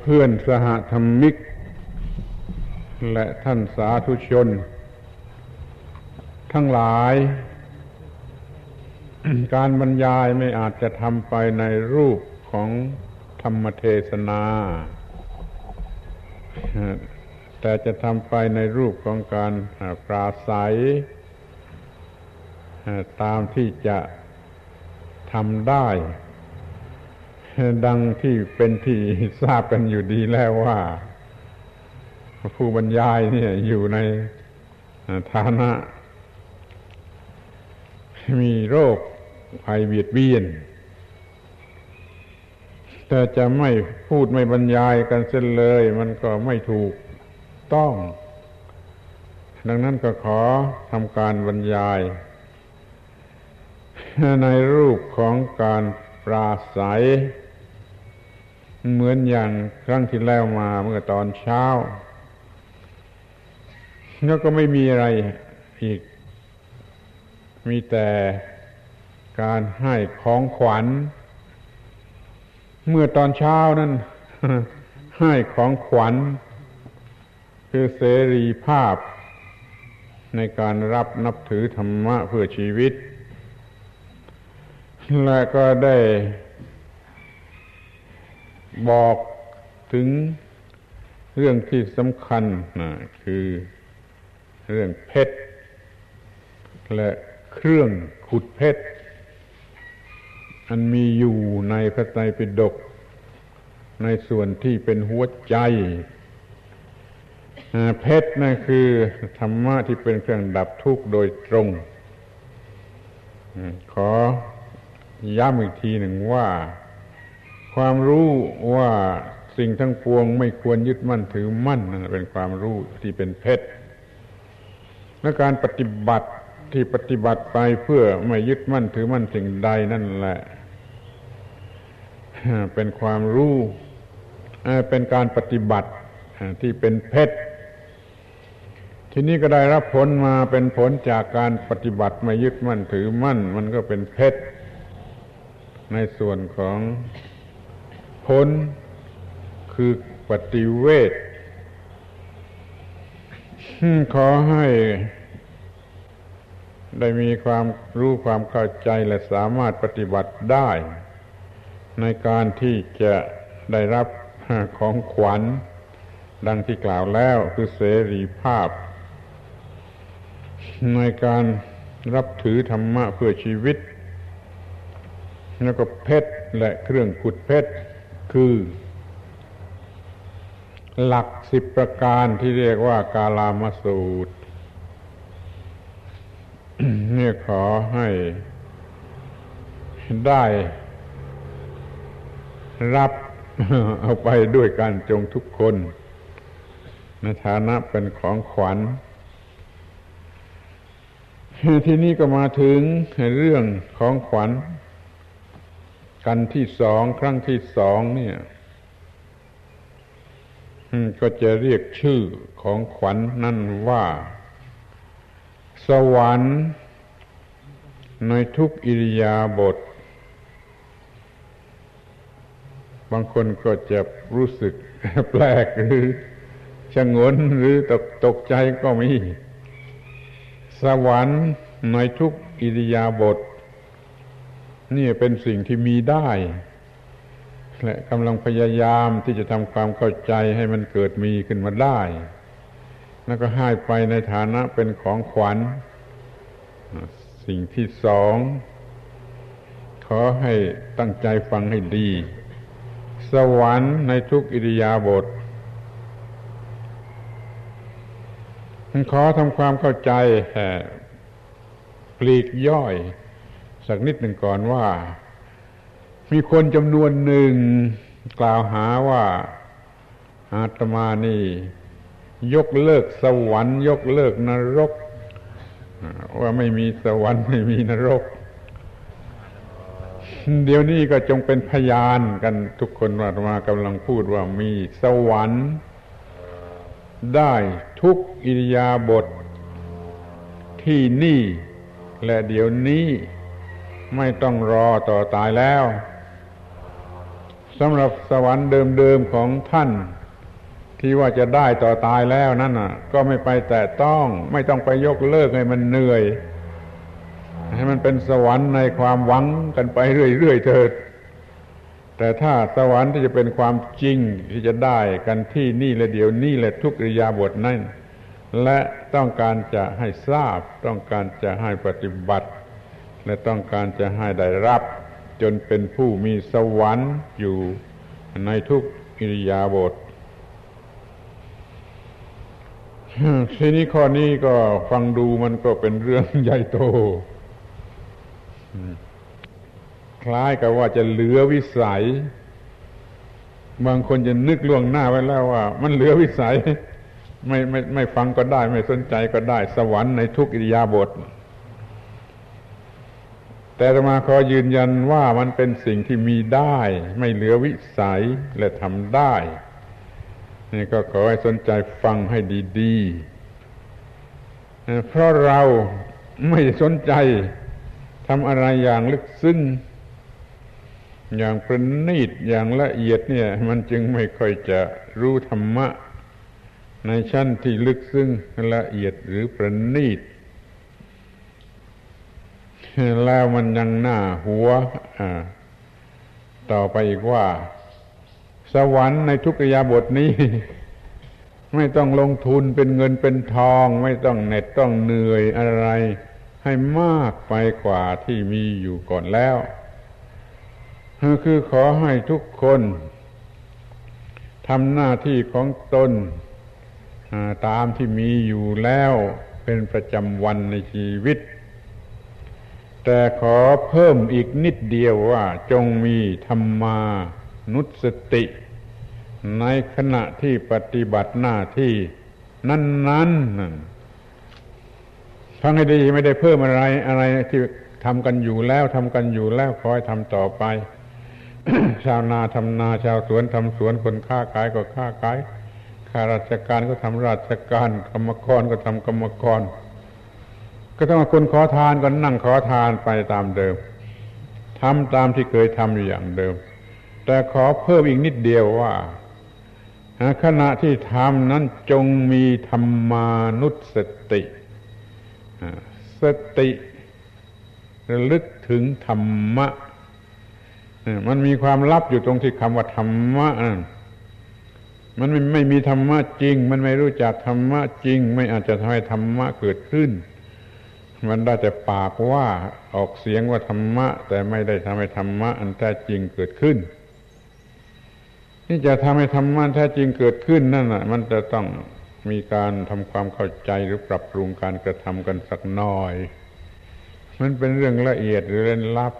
เพื่อนสหธรรมิก และท่านสาธุชน ทั้งหลาย การบรรยายไม่อาจจะทำไปในรูปของธรรมเทศนา แต่จะทำไปในรูปของการปราศัย ตามที่จะทำได้ ดังที่เป็นที่ทราบกันอยู่ดีแล้วว่า ผู้บรรยายเนี่ยอยู่ในฐานะ มีโรคภัยเบียดเบียน แต่จะไม่พูดไม่บรรยายกันเส้นเลย มันก็ไม่ถูกต้อง ดังนั้นก็ขอทำการบรรยาย ในรูปของการปราศัย เหมือนอย่างครั้งที่แล้วมาเมื่อตอนเช้า แล้วก็ไม่มีอะไรอีก มีแต่การให้ของขวัญ เมื่อตอนเช้านั้นให้ของขวัญ คือเสรีภาพ ในการรับนับถือธรรมะเพื่อชีวิต และก็ได้ บอกถึงเรื่องที่สำคัญนะคือเรื่องเพชร และเครื่องขุดเพชร อันมีอยู่ในพระไตรปิฎกในส่วนที่เป็นหัวใจเพชรนั่นคือธรรมะที่เป็นเครื่องดับทุกข์โดยตรง ขอย้ำอีกทีหนึ่งว่า ความรู้ว่าสิ่งทั้งปวงไม่ควรยึดมั่นถือมั่นนั่นเป็นความรู้ที่เป็นเพชรและการปฏิบัติที่ปฏิบัติไปเพื่อไม่ยึดมั่นถือมั่นสิ่งใดนั่นแหละ เป็นความรู้เป็นการปฏิบัติที่เป็นเพชรทีนี้ก็ได้รับผลมาเป็นผลจากการปฏิบัติไม่ยึดมั่นถือมั่น มันก็เป็นเพชรในส่วนของ พ้น คือปฏิเวทขอให้ได้มีความรู้ความเข้าใจและสามารถปฏิบัติได้ ในการที่จะได้รับของขวัญ ดังที่กล่าวแล้วคือเสรีภาพ ในการรับถือธรรมะเพื่อชีวิต แล้วก็เพชรและเครื่องขุดเพชร คือ หลักสิบประการที่เรียกว่ากาลามสูตรเนี่ยขอให้ได้รับเอาไปด้วยการจงทุกคน ในฐานะเป็นของขวัญ ที่นี่ก็มาถึงเรื่องของขวัญ กันที่สองครั้งที่สองเนี่ยก็จะเรียกชื่อของขวัญนนั่นว่า สวรรค์ ในทุกอิริยาบถบางคนก็จะรู้สึกแปลกหรือชะงนหรือตกตกใจก็มี สวรรค์ในทุกอิริยาบถ นี่เป็นสิ่งที่มีได้และกำลังพยายามที่จะทำความเข้าใจให้มันเกิดมีขึ้นมาได้ แล้วก็ให้ไปในฐานะเป็นของขวัญ สิ่งที่สอง ขอให้ตั้งใจฟังให้ดี สวรรค์ในทุกอิริยาบถขอทำความเข้าใจปลีกย่อย สักนิดหนึ่งก่อนว่า มีคนจำนวนหนึ่งกล่าวหาว่าอาตมานี่ ยกเลิกสวรรค์ ยกเลิกนรก ว่าไม่มีสวรรค์ไม่มีนรก เดี๋ยวนี้ก็จงเป็นพยานกันทุกคนว่าตมากำลังพูดว่ามีสวรรค์ได้ทุกอิริยาบถทที่นี่และเดี๋ยวนี้ ไม่ต้องรอต่อตายแล้วสำหรับสวรรค์เดิมๆของท่าน ที่ว่าจะได้ต่อตายแล้วนั่นน่ะ ก็ไม่ไปแต่ต้อง ไม่ต้องไปยกเลิกให้มันเหนื่อย ให้มันเป็นสวรรค์ในความหวังกันไปเรื่อยๆเถิด แต่ถ้าสวรรค์ที่จะเป็นความจริงที่จะได้กันที่นี่และเดี๋ยวนี้และทุกริยาบถนั่นและต้องการจะให้ทราบต้องการจะให้ปฏิบัติ และต้องการจะให้ได้รับ จนเป็นผู้มีสวรรค์อยู่ในทุกอิริยาบถทีนี้ข้อนี้ก็ฟังดูมันก็เป็นเรื่องใหญ่โต คล้ายกับว่าจะเหลือวิสัย บางคนจะนึกล่วงหน้าไว้แล้วว่า มันเหลือวิสัย ไม่ไม่ไม่ฟังก็ได้ ไม่สนใจก็ได้ สวรรค์ในทุกอิริยาบถ แต่มาขอยืนยันว่ามันเป็นสิ่งที่มีได้ ไม่เหลือวิสัยและทำได้ นี่ก็ขอให้สนใจฟังให้ดีๆ เพราะเราไม่สนใจทำอะไรอย่างลึกซึ้งอย่างประณีตอย่างละเอียดเนี่ย มันจึงไม่ค่อยจะรู้ธรรมะ ในชั้นที่ลึกซึ้งละเอียดหรือประณีต แล้วมันยังหน้าหัวต่อไปอีกว่า สวรรค์ในทุกยาบทนี้ ไม่ต้องลงทุนเป็นเงินเป็นทอง ไม่ต้องเหน็ดต้องเหนื่อยอะไร ให้มากไปกว่าที่มีอยู่ก่อนแล้วคือขอให้ทุกคนทำหน้าที่ของตนตามที่มีอยู่แล้วเป็นประจำวันในชีวิต แต่ขอเพิ่มอีกนิดเดียวว่า จงมีธรรมานุสติ ในขณะที่ปฏิบัติหน้าที่นั้นๆฟังให้ดีไม่ได้เพิ่มอะไรอะไรที่ทำกันอยู่แล้วทำกันอยู่แล้วคอยทำต่อไป ชาวนาทำนาชาวสวนทำสวนคนค้าขายก็ค้าขายข้าราชการก็ทำราชการกรรมกรก็ทำกรรมกร ก็ต้องคนขอทานก็นั่งขอทานไปตามเดิมทำตามที่เคยทำอยู่อย่างเดิม แต่ขอเพิ่มอีกนิดเดียวว่าขณะที่ทำนั้นจงมีธรรมานุสติสติระลึกถึงธรรมะมันมีความลับอยู่ตรงที่คำว่าธรรมะมันไม่ไม่มีธรรมะจริง มันไม่รู้จักธรรมะจริง ไม่อาจจะทำให้ธรรมะเกิดขึ้น มันได้แต่ปากว่าออกเสียงว่าธรรมะ แต่ไม่ได้ทำให้ธรรมะ อันแท้จริงเกิดขึ้นที่จะทำให้ธรรมะแท้จริงเกิดขึ้นนั่นแหะมันจะต้องมีการทำความเข้าใจหรือปรับปรุงการกระทำกันสักหน่อย มันเป็นเรื่องละเอียดหรือเล่นลับ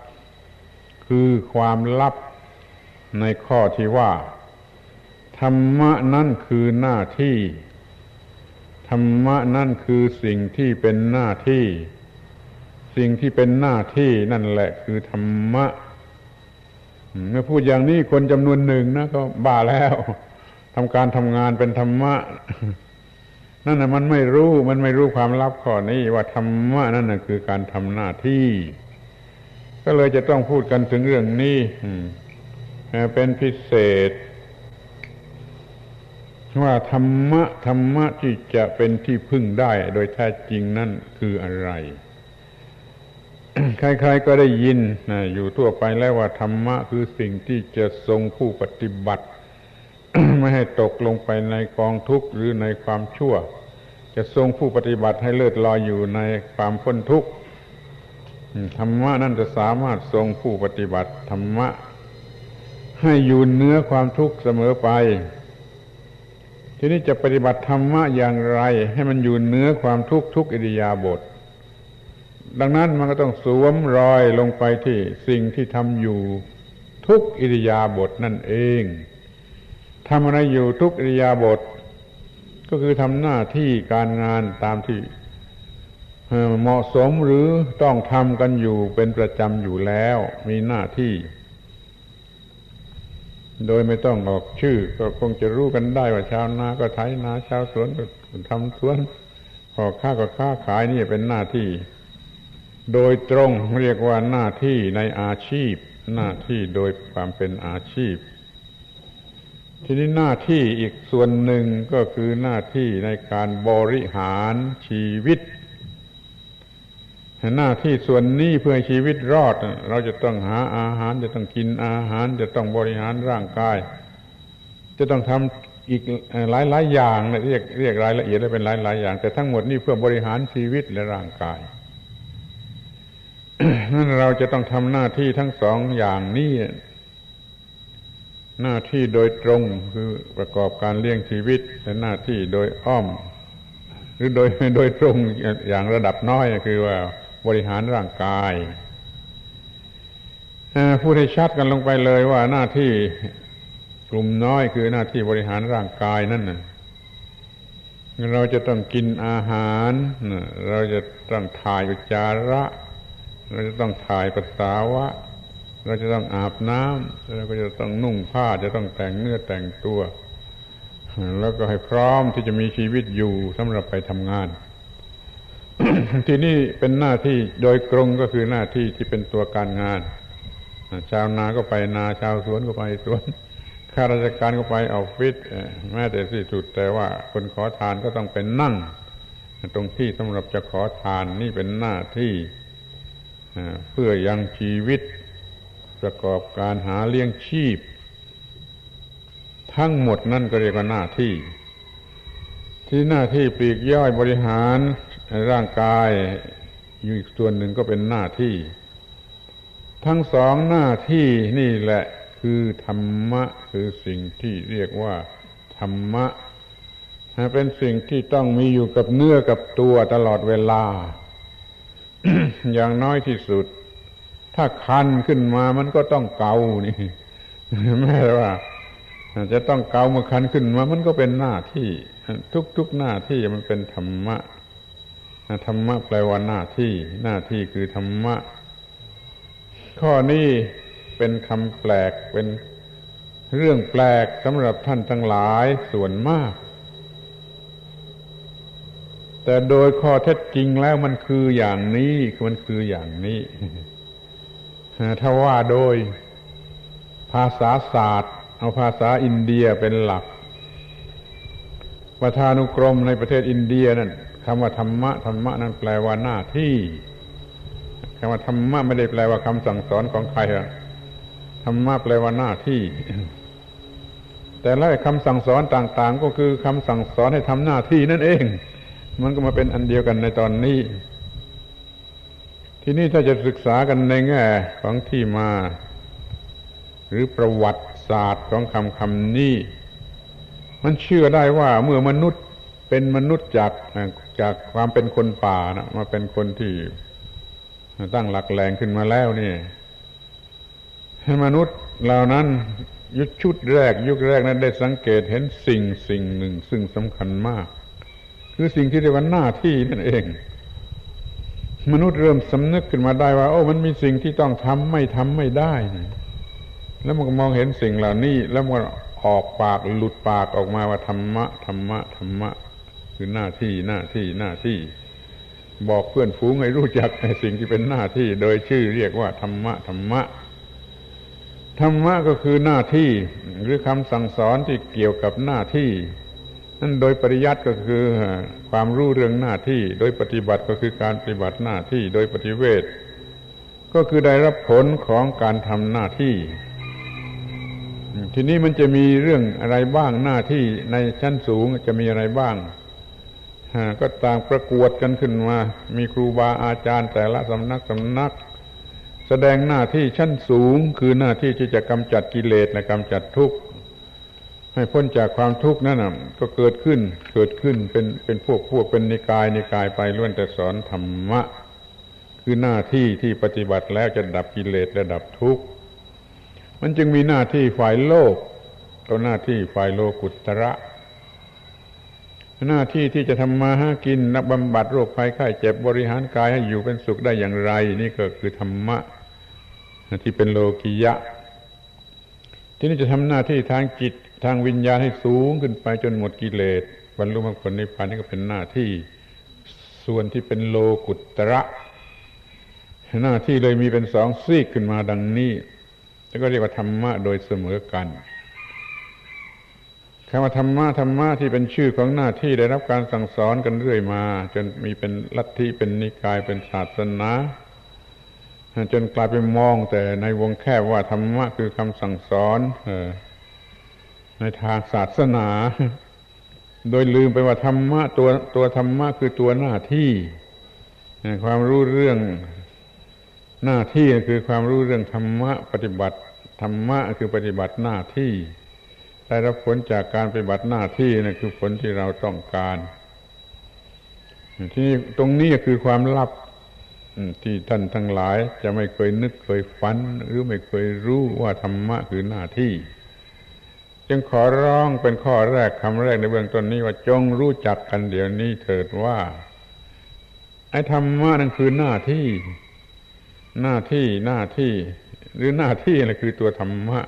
คือความลับในข้อที่ว่า ธรรมะนั่นคือหน้าที่ ธรรมะนั่นคือสิ่งที่เป็นหน้าที่ สิ่งที่เป็นหน้าที่นั่นแหละคือธรรมะเมื่อพูดอย่างนี้คนจำนวนหนึ่งนะก็บ้าแล้วทำการทำงานเป็นธรรมะ นั่นนะมันไม่รู้มันไม่รู้ความลับข้อนี้ว่าธรรมะนั่นนะคือการทำหน้าที่ ก็เลยจะต้องพูดกันถึงเรื่องนี้เป็นพิเศษ ว่าธรรมะธรรมะที่จะเป็นที่พึ่งได้โดยแท้จริงนั่นคืออะไร ใครๆก็ได้ยินนะอยู่ทั่วไปแล้วว่าธรรมะคือสิ่งที่จะทรงผู้ปฏิบัติ ไม่ให้ตกลงไปในกองทุกข์หรือในความชั่ว จะทรงผู้ปฏิบัติให้เลิศลอยอยู่ในความพ้นทุกข์ธรรมะนั่นจะสามารถทรงผู้ปฏิบัติธรรมะ ให้อยู่เนื้อความทุกข์เสมอไป ทีนี้จะปฏิบัติธรรมะอย่างไร ให้มันอยู่เนื้อความทุกข์ทุกอิริยาบถดังนั้นมันก็ต้องสวมรอยลงไปที่สิ่งที่ทำอยู่ทุกอิริยาบถนั่นเองทำอะไรอยู่ทุกอิริยาบถก็คือทำหน้าที่การงานตามที่เหมาะสมหรือต้องทำกันอยู่เป็นประจำอยู่แล้ว มีหน้าที่ โดยไม่ต้องออกชื่อ ก็คงจะรู้กันได้ว่าชาวนาก็ไถนาชาวสวนก็ทำสวนพอค้าก็ค้าขายนี่เป็นหน้าที่ โดยตรงเรียกว่าหน้าที่ในอาชีพ หน้าที่โดยความเป็นอาชีพ ทีนี้หน้าที่อีกส่วนหนึ่งก็คือหน้าที่ในการบริหารชีวิต หน้าที่ส่วนนี้เพื่อชีวิตรอด เราจะต้องหาอาหาร จะต้องกินอาหาร จะต้องบริหารร่างกาย จะต้องทำอีกหลายหลายอย่างเรียกเรียกรายละเอียดได้เป็นหลายหลายอย่าง แต่ทั้งหมดนี่เพื่อบริหารชีวิตและร่างกายนั่นเราจะต้องทำหน้าที่ทั้งสองอย่างนี้หน้าที่โดยตรงคือประกอบการเลี้ยงชีวิตและหน้าที่โดยอ้อม หรือโดยโดยตรงอย่างระดับน้อยคือว่า บริหารร่างกายพูดให้ชัดกันลงไปเลยว่าหน้าที่กลุ่มน้อยคือหน้าที่บริหารร่างกายนั่นเราจะต้องกินอาหาร เราจะต้องถ่ายอุจจาระ เราจะต้องถ่ายปัสสาวะ เราจะต้องอาบน้ำเราก็จะต้องนุ่งผ้าจะต้องแต่งเนื้อแต่งตัว แล้วก็ให้พร้อมที่จะมีชีวิตอยู่สำหรับไปทำงาน ที่นี่เป็นหน้าที่โดยกรงก็คือหน้าที่ที่เป็นตัวการงาน ชาวนาก็ไปนาชาวสวนก็ไปสวนข้าราชการก็ไปออฟฟิศแม้แต่ที่สุดแต่ว่าคนขอทานก็ต้องเป็นนั่ง ตรงที่สำหรับจะขอทานนี่เป็นหน้าที่เพื่อยังชีวิต ประกอบการหาเลี้ยงชีพ ทั้งหมดนั่นก็เรียกว่าหน้าที่ ที่หน้าที่ปลีกย่อยบริหาร ร่างกายอยู่อีกส่วนหนึ่งก็เป็นหน้าที่ ทั้งสองหน้าที่นี่แหละคือธรรมะคือสิ่งที่เรียกว่าธรรมะเป็นสิ่งที่ต้องมีอยู่กับเนื้อกับตัวตลอดเวลา อย่างน้อยที่สุด ถ้าคันขึ้นมามันก็ต้องเกานี่แม้ว่าจะต้องเกาเมื่อคันขึ้นมามันก็เป็นหน้าที่ ทุกๆหน้าที่มันเป็นธรรมะ ธรรมะแปลว่าหน้าที่ หน้าที่คือธรรมะ ข้อนี้เป็นคำแปลกเป็นเรื่องแปลกสำหรับท่านทั้งหลายส่วนมาก แต่โดยข้อเท็จจริงแล้วมันคืออย่างนี้มันคืออย่างนี้ถ้าว่าโดยภาษาศาสตร์ เอาภาษาอินเดียเป็นหลักประธานุกรมในประเทศอินเดียนั่น คำว่าธรรมะธรรมะนั้นแปลว่าหน้าที่คำว่าธรรมะไม่ได้แปลว่าคำสั่งสอนของใครอะธรรมะแปลว่าหน้าที่ แต่ละคำสั่งสอนต่างๆ ก็คือคำสั่งสอนให้ทำหน้าที่นั่นเอง มันก็มาเป็นอันเดียวกันในตอนนี้ ที่นี้ถ้าจะศึกษากันในแง่ของที่มา หรือประวัติศาสตร์ของคำคำนี้ มันเชื่อได้ว่าเมื่อมนุษย์ เป็นมนุษย์จากจากความเป็นคนป่านะมาเป็นคนที่ตั้งหลักแหล่งขึ้นมาแล้วนี่มนุษย์เหล่านั้นยุคชุดแรก ยุคแรกนั้นได้สังเกตเห็นสิ่งสิ่งหนึ่ง ซึ่งสำคัญมาก คือสิ่งที่เรียกว่าหน้าที่นั่นเอง มนุษย์เริ่มสำนึกขึ้นมาได้ว่า โอ้มันมีสิ่งที่ต้องทำไม่ทำไม่ได้นะแล้วมันก็มองเห็นสิ่งเหล่านี้ แล้วมันออกปากหลุดปากออกมาว่าธรรมะธรรมะธรรมะ คือหน้าที่หน้าที่หน้าที่ บอกเพื่อนฝูงให้รู้จักในสิ่งที่เป็นหน้าที่ โดยชื่อเรียกว่าธรรมะธรรมะธรรมะก็คือหน้าที่หรือคำสั่งสอนที่เกี่ยวกับหน้าที่นั่นโดยปริยัติก็คือความรู้เรื่องหน้าที่ โดยปฏิบัติก็คือการปฏิบัติหน้าที่ โดยปฏิเวทก็คือได้รับผลของการทำหน้าที่ ทีนี้มันจะมีเรื่องอะไรบ้างหน้าที่ในชั้นสูงจะมีอะไรบ้าง ก็ตามประกวดกันขึ้นมา มีครูบาอาจารย์แต่ละสำนักสำนัก แสดงหน้าที่ชั้นสูงคือหน้าที่ที่จะกำจัดกิเลสและกำจัดทุกข์ให้พ้นจากความทุกข์นั่นก็เกิดขึ้นเกิดขึ้นเป็นเป็นพวกพวกเป็นนิกายนิกายไปล้วนแต่สอนธรรมะ คือหน้าที่ที่ปฏิบัติแล้วจะดับกิเลสและดับทุกข์มันจึงมีหน้าที่ฝ่ายโลกกับหน้าที่ฝ่ายโลกุตระ หน้าที่ที่จะทำมาหากินนักบำบัดโรคภัยไข้เจ็บบริหารกายให้อยู่เป็นสุขได้อย่างไร นี่ก็คือธรรมะที่เป็นโลกิยะ ที่นี่จะทำหน้าที่ทางจิตทางวิญญาณให้สูงขึ้นไปจนหมดกิเลสบรรลุมรรคผลนิพพานนี่ก็เป็นหน้าที่ส่วนที่เป็นโลกุตระหน้าที่เลยมีเป็นสองซีกขึ้นมาดังนี้ แล้วก็เรียกว่าธรรมะโดยเสมอกัน คำว่าธรรมะธรรมะที่เป็นชื่อของหน้าที่ได้รับการสั่งสอนกันเรื่อยมา จนมีเป็นลัทธิเป็นนิกายเป็นศาสนาจนกลายเป็นมองแต่ในวงแคบว่าธรรมะคือคำสั่งสอนในทางศาสนา โดยลืมไปว่าธรรมะตัวตัวธรรมะคือตัวหน้าที่ความรู้เรื่องหน้าที่คือความรู้เรื่องธรรมะปฏิบัติธรรมะคือปฏิบัติหน้าที่ ได้รับผลจากการปฏิบัติหน้าที่นั่นคือผลที่เราต้องการ ที่ตรงนี้คือความลับที่ท่านทั้งหลายจะไม่เคยนึกเคยฝัน หรือไม่เคยรู้ว่าธรรมะคือหน้าที่ จึงขอร้องเป็นข้อแรกคำแรกในเบื้องต้นนี้ว่าจงรู้จักกันเดี๋ยวนี้เถิดว่าไอ้ธรรมะนั่นคือหน้าที่ หน้าที่หน้าที่ หรือหน้าที่นั่นคือตัวธรรมะ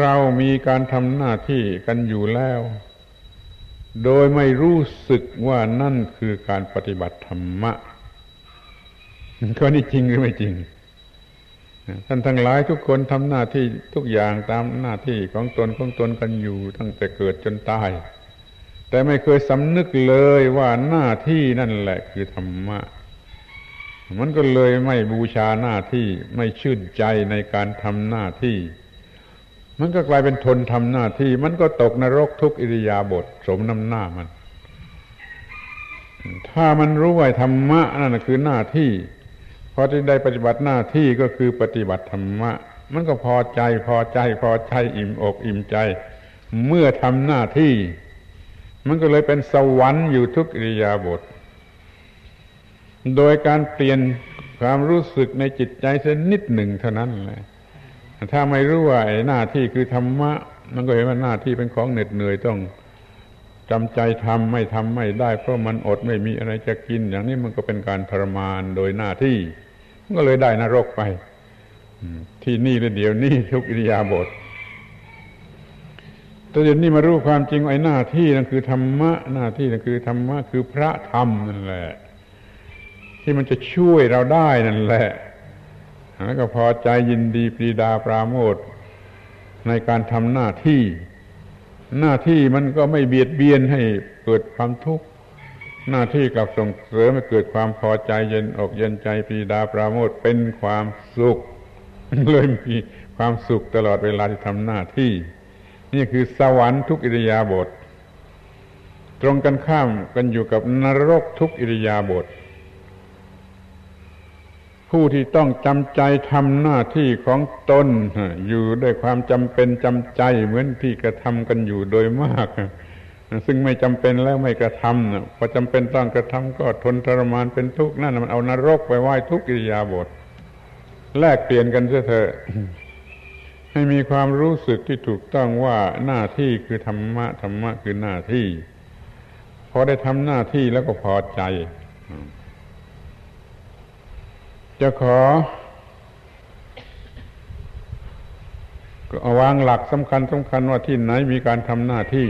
เรามีการทำหน้าที่กันอยู่แล้ว โดยไม่รู้สึกว่านั่นคือการปฏิบัติธรรมะก็นี่จริงหรือไม่จริง ท่านทั้งหลายทุกคนทำหน้าที่ทุกอย่างตามหน้าที่ของตนของตนกันอยู่ ตั้งแต่เกิดจนตาย แต่ไม่เคยสำนึกเลยว่าหน้าที่นั่นแหละคือธรรมะมันก็เลยไม่บูชาหน้าที่ไม่ชื่นใจในการทำหน้าที่ มันก็กลายเป็นทนทำหน้าที่ มันก็ตกนรกทุกอิริยาบถสมน้ำหน้ามัน ถ้ามันรู้ว่าธรรมะนั่นคือหน้าที่พอที่ได้ปฏิบัติหน้าที่ก็คือปฏิบัติธรรมะ มันก็พอใจพอใจพอใจอิ่มอกอิ่มใจ เมื่อทำหน้าที่ มันก็เลยเป็นสวรรค์อยู่ทุกอิริยาบถโดยการเปลี่ยนความรู้สึกในจิตใจเส้นนิดหนึ่งเท่านั้นแหละ ถ้าไม่รู้ว่าหน้าที่คือธรรมะ มันก็เห็นว่าหน้าที่เป็นของเหน็ดเหนื่อยต้องจำใจทำไม่ทำไม่ได้ เพราะมันอดไม่มีอะไรจะกิน อย่างนี้มันก็เป็นการทรมานโดยหน้าที่ มันก็เลยได้นรกไปที่นี่และเดี๋ยวนี้ทุกอิริยาบถแต่เดี๋ยวนี้มารู้ความจริงไอ้หน้าที่นั่นคือธรรมะหน้าที่นั่นคือธรรมะคือพระธรรมนั่นแหละ ที่มันจะช่วยเราได้นั่นแหละ แล้วก็พอใจยินดีปรีดาปราโมทในการทำหน้าที่ หน้าที่มันก็ไม่เบียดเบียนให้เกิดความทุกข์หน้าที่กับส่งเสริมให้เกิดความพอใจเย็นอกเย็นใจปรีดาปราโมทเป็นความสุขเลยมีความสุขตลอดเวลาที่ทำหน้าที่ นี่คือสวรรค์ทุกอิริยาบถตรงกันข้ามกันอยู่กับนรกทุกอิริยาบถ ผู้ที่ต้องจำใจทำหน้าที่ของตน อยู่ด้วยความจำเป็นจำใจเหมือนที่กระทำกันอยู่โดยมาก ซึ่งไม่จำเป็นแล้วไม่กระทำพอจำเป็นต้องกระทำก็ทนทรมานเป็นทุกข์นั่นมันเอานรกไปไหว้ทุกอิริยาบถแลกเปลี่ยนกันเสียเถอะให้มีความรู้สึกที่ถูกต้องว่าหน้าที่คือธรรมะธรรมะคือหน้าที่ พอได้ทำหน้าที่แล้วก็พอใจ จะขอวางหลักสำคัญสำคัญว่าที่ไหนมีการทำหน้าที่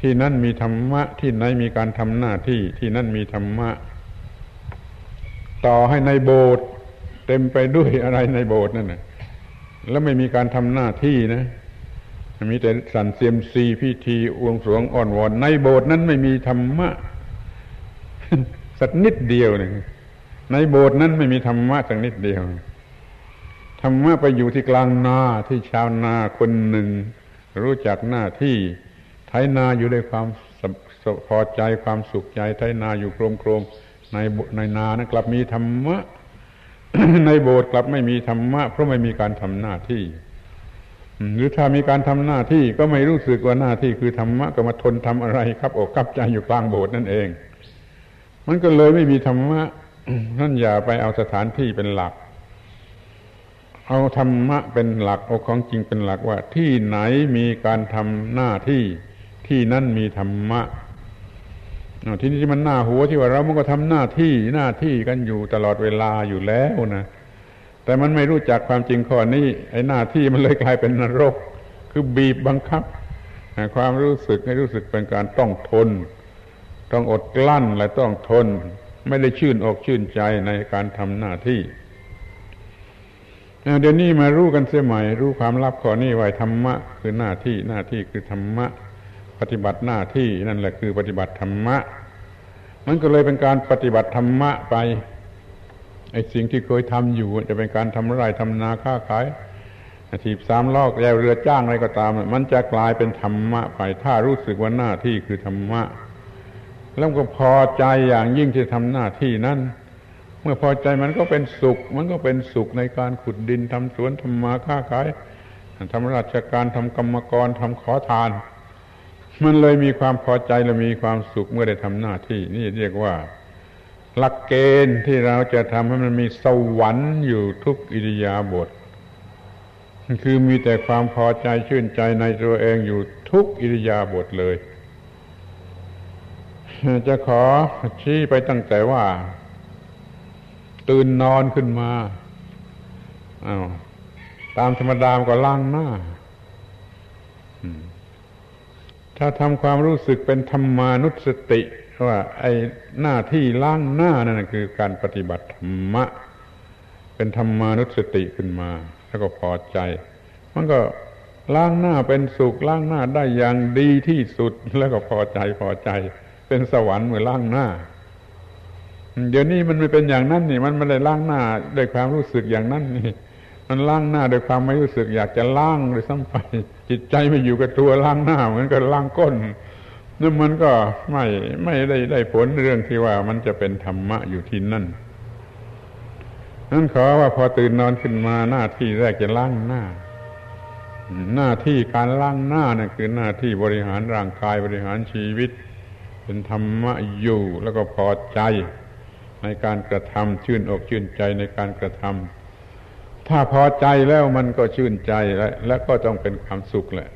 ที่นั่นมีธรรมะ ที่ไหนมีการทำหน้าที่ ที่นั่นมีธรรมะ ต่อให้ในโบสถ์เต็มไปด้วยอะไรในโบสถ์นั่นนะแล้วไม่มีการทำหน้าที่นะมีแต่สันเซียมซีพิธีอวงสวงอ่อนวอนในโบสถ์นั้นไม่มีธรรมะ สักนิดเดียวหนึ่ง ในโบสถ์นั้นไม่มีธรรมะสักนิดเดียวธรรมะไปอยู่ที่กลางนาที่ชาวนาคนหนึ่ง รู้จักหน้าที่ไถนาอยู่ด้วยความพอใจความสุขใจไถนาอยู่โครมโครมในในนานะกลับมีธรรมะ ในโบสถ์กลับไม่มีธรรมะ เพราะไม่มีการทำหน้าที่หรือถ้ามีการทำหน้าที่ก็ไม่รู้สึกว่าหน้าที่คือธรรมะก็มาทนทำอะไรครับอกกับใจอยู่กลางโบสถ์นั่นเอง มันก็เลยไม่มีธรรมะ นั่นอย่าไปเอาสถานที่เป็นหลัก เอาธรรมะเป็นหลักเอาของจริงเป็นหลักว่า ที่ไหนมีการทำหน้าที่ที่นั่นมีธรรมะที่นี่มันหน้าหัวที่ว่าเรามันก็ทำหน้าที่หน้าที่กันอยู่ตลอดเวลาอยู่แล้วนะแต่มันไม่รู้จักความจริงข้อนี้ไอ้หน้าที่มันเลยกลายเป็นนรก คือบีบบังคับความรู้สึกให้รู้สึกเป็นการต้องทน ต้องอดกลั้นและต้องทน ไม่ได้ชื่นอกชื่นใจในการทำหน้าที่เดี๋ยวนี้มารู้กันเสียใหม่ รู้ความลับข้อนี้ไว้ธรรมะ คือหน้าที่หน้าที่คือธรรมะ ปฏิบัติหน้าที่นั่นแหละคือปฏิบัติธรรมะ มันก็เลยเป็นการปฏิบัติธรรมะไปไอ้สิ่งที่เคยทำอยู่ จะเป็นการทำไรทำนาค้าขายถีบสามลอกแยวเรือจ้างอะไรก็ตาม มันจะกลายเป็นธรรมะไปถ้ารู้สึกว่าหน้าที่คือธรรมะ แล้วก็พอใจอย่างยิ่งที่ทำหน้าที่นั้น เมื่อพอใจมันก็เป็นสุข มันก็เป็นสุขในการขุดดินทำสวนทำมาค้าขายทำราชการทำกรรมกรทำขอทาน มันเลยมีความพอใจและมีความสุขเมื่อได้ทำหน้าที่ นี่เรียกว่า หลักเกณฑ์ที่เราจะทำให้มันมีสวรรค์อยู่ทุกอิริยาบถคือมีแต่ความพอใจชื่นใจในตัวเองอยู่ทุกอิริยาบถเลย จะขอชี้ไปตั้งแต่ว่า ตื่นนอนขึ้นมาอา้าวตามธรรมดามก็ล้างหน้าถ้าทำความรู้สึกเป็นธรรมานุสติว่า ไอ้หน้าที่ล้างหน้านั่นคือการปฏิบัติธรรมะ เป็นธรรมานุสติขึ้นมา แล้วก็พอใจ มันก็ล้างหน้าเป็นสุขล้างหน้าได้อย่างดีที่สุดแล้วก็พอใจพอใจ เป็นสวรรค์เมื่อล้างหน้า เดี๋ยวนี้มันไม่เป็นอย่างนั้นนี่ มันไม่ได้ล้างหน้าด้วยความรู้สึกอย่างนั้นนี่ มันล้างหน้าด้วยความไม่รู้สึก อยากจะล้างเลยซ้ำไปจิตใจไม่อยู่กับตัวล้างหน้าเหมือนกับล้างก้นนั่นมันก็ไม่ไม่ได้ได้ผลเรื่องที่ว่ามันจะเป็นธรรมะอยู่ที่นั่นนั่นขอว่าพอตื่นนอนขึ้นมาหน้าที่แรกจะล้างหน้า หน้าที่การล้างหน้านี่คือหน้าที่บริหารร่างกายบริหารชีวิต เป็นธรรมะอยู่แล้วก็พอใจในการกระทำชื่นอกชื่นใจในการกระทำถ้าพอใจแล้วมันก็ชื่นใจและและก็ต้องเป็นความสุขแหละ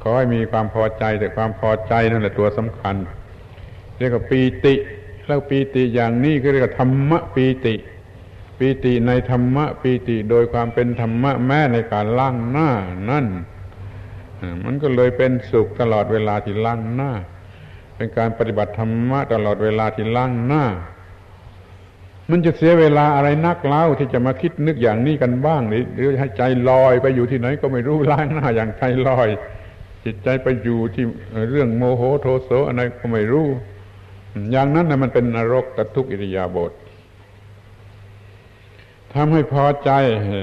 ขอให้มีความพอใจแต่ความพอใจนั่นแหละตัวสำคัญ เรียกว่าปีติ แล้วปีติอย่างนี้ก็เรียกว่าธรรมะปีติ ปีติในธรรมะปีติโดยความเป็นธรรมะแม้ในการล่างหน้านั่นมันก็เลยเป็นสุขตลอดเวลาที่ล่างหน้า เป็นการปฏิบัติธรรมะตลอดเวลาที่ล่างหน้า มันจะเสียเวลาอะไรนักเล่าที่จะมาคิดนึกอย่างนี้กันบ้างหรือให้ใจลอยไปอยู่ที่ไหนก็ไม่รู้ล่างหน้าอย่างใจลอย จิตใจไปอยู่ที่เรื่องโมโหโทโสอะไรก็ไม่รู้ อย่างนั้นนะมันเป็นนรกกับทุกอิริยาบถทำให้พอใจ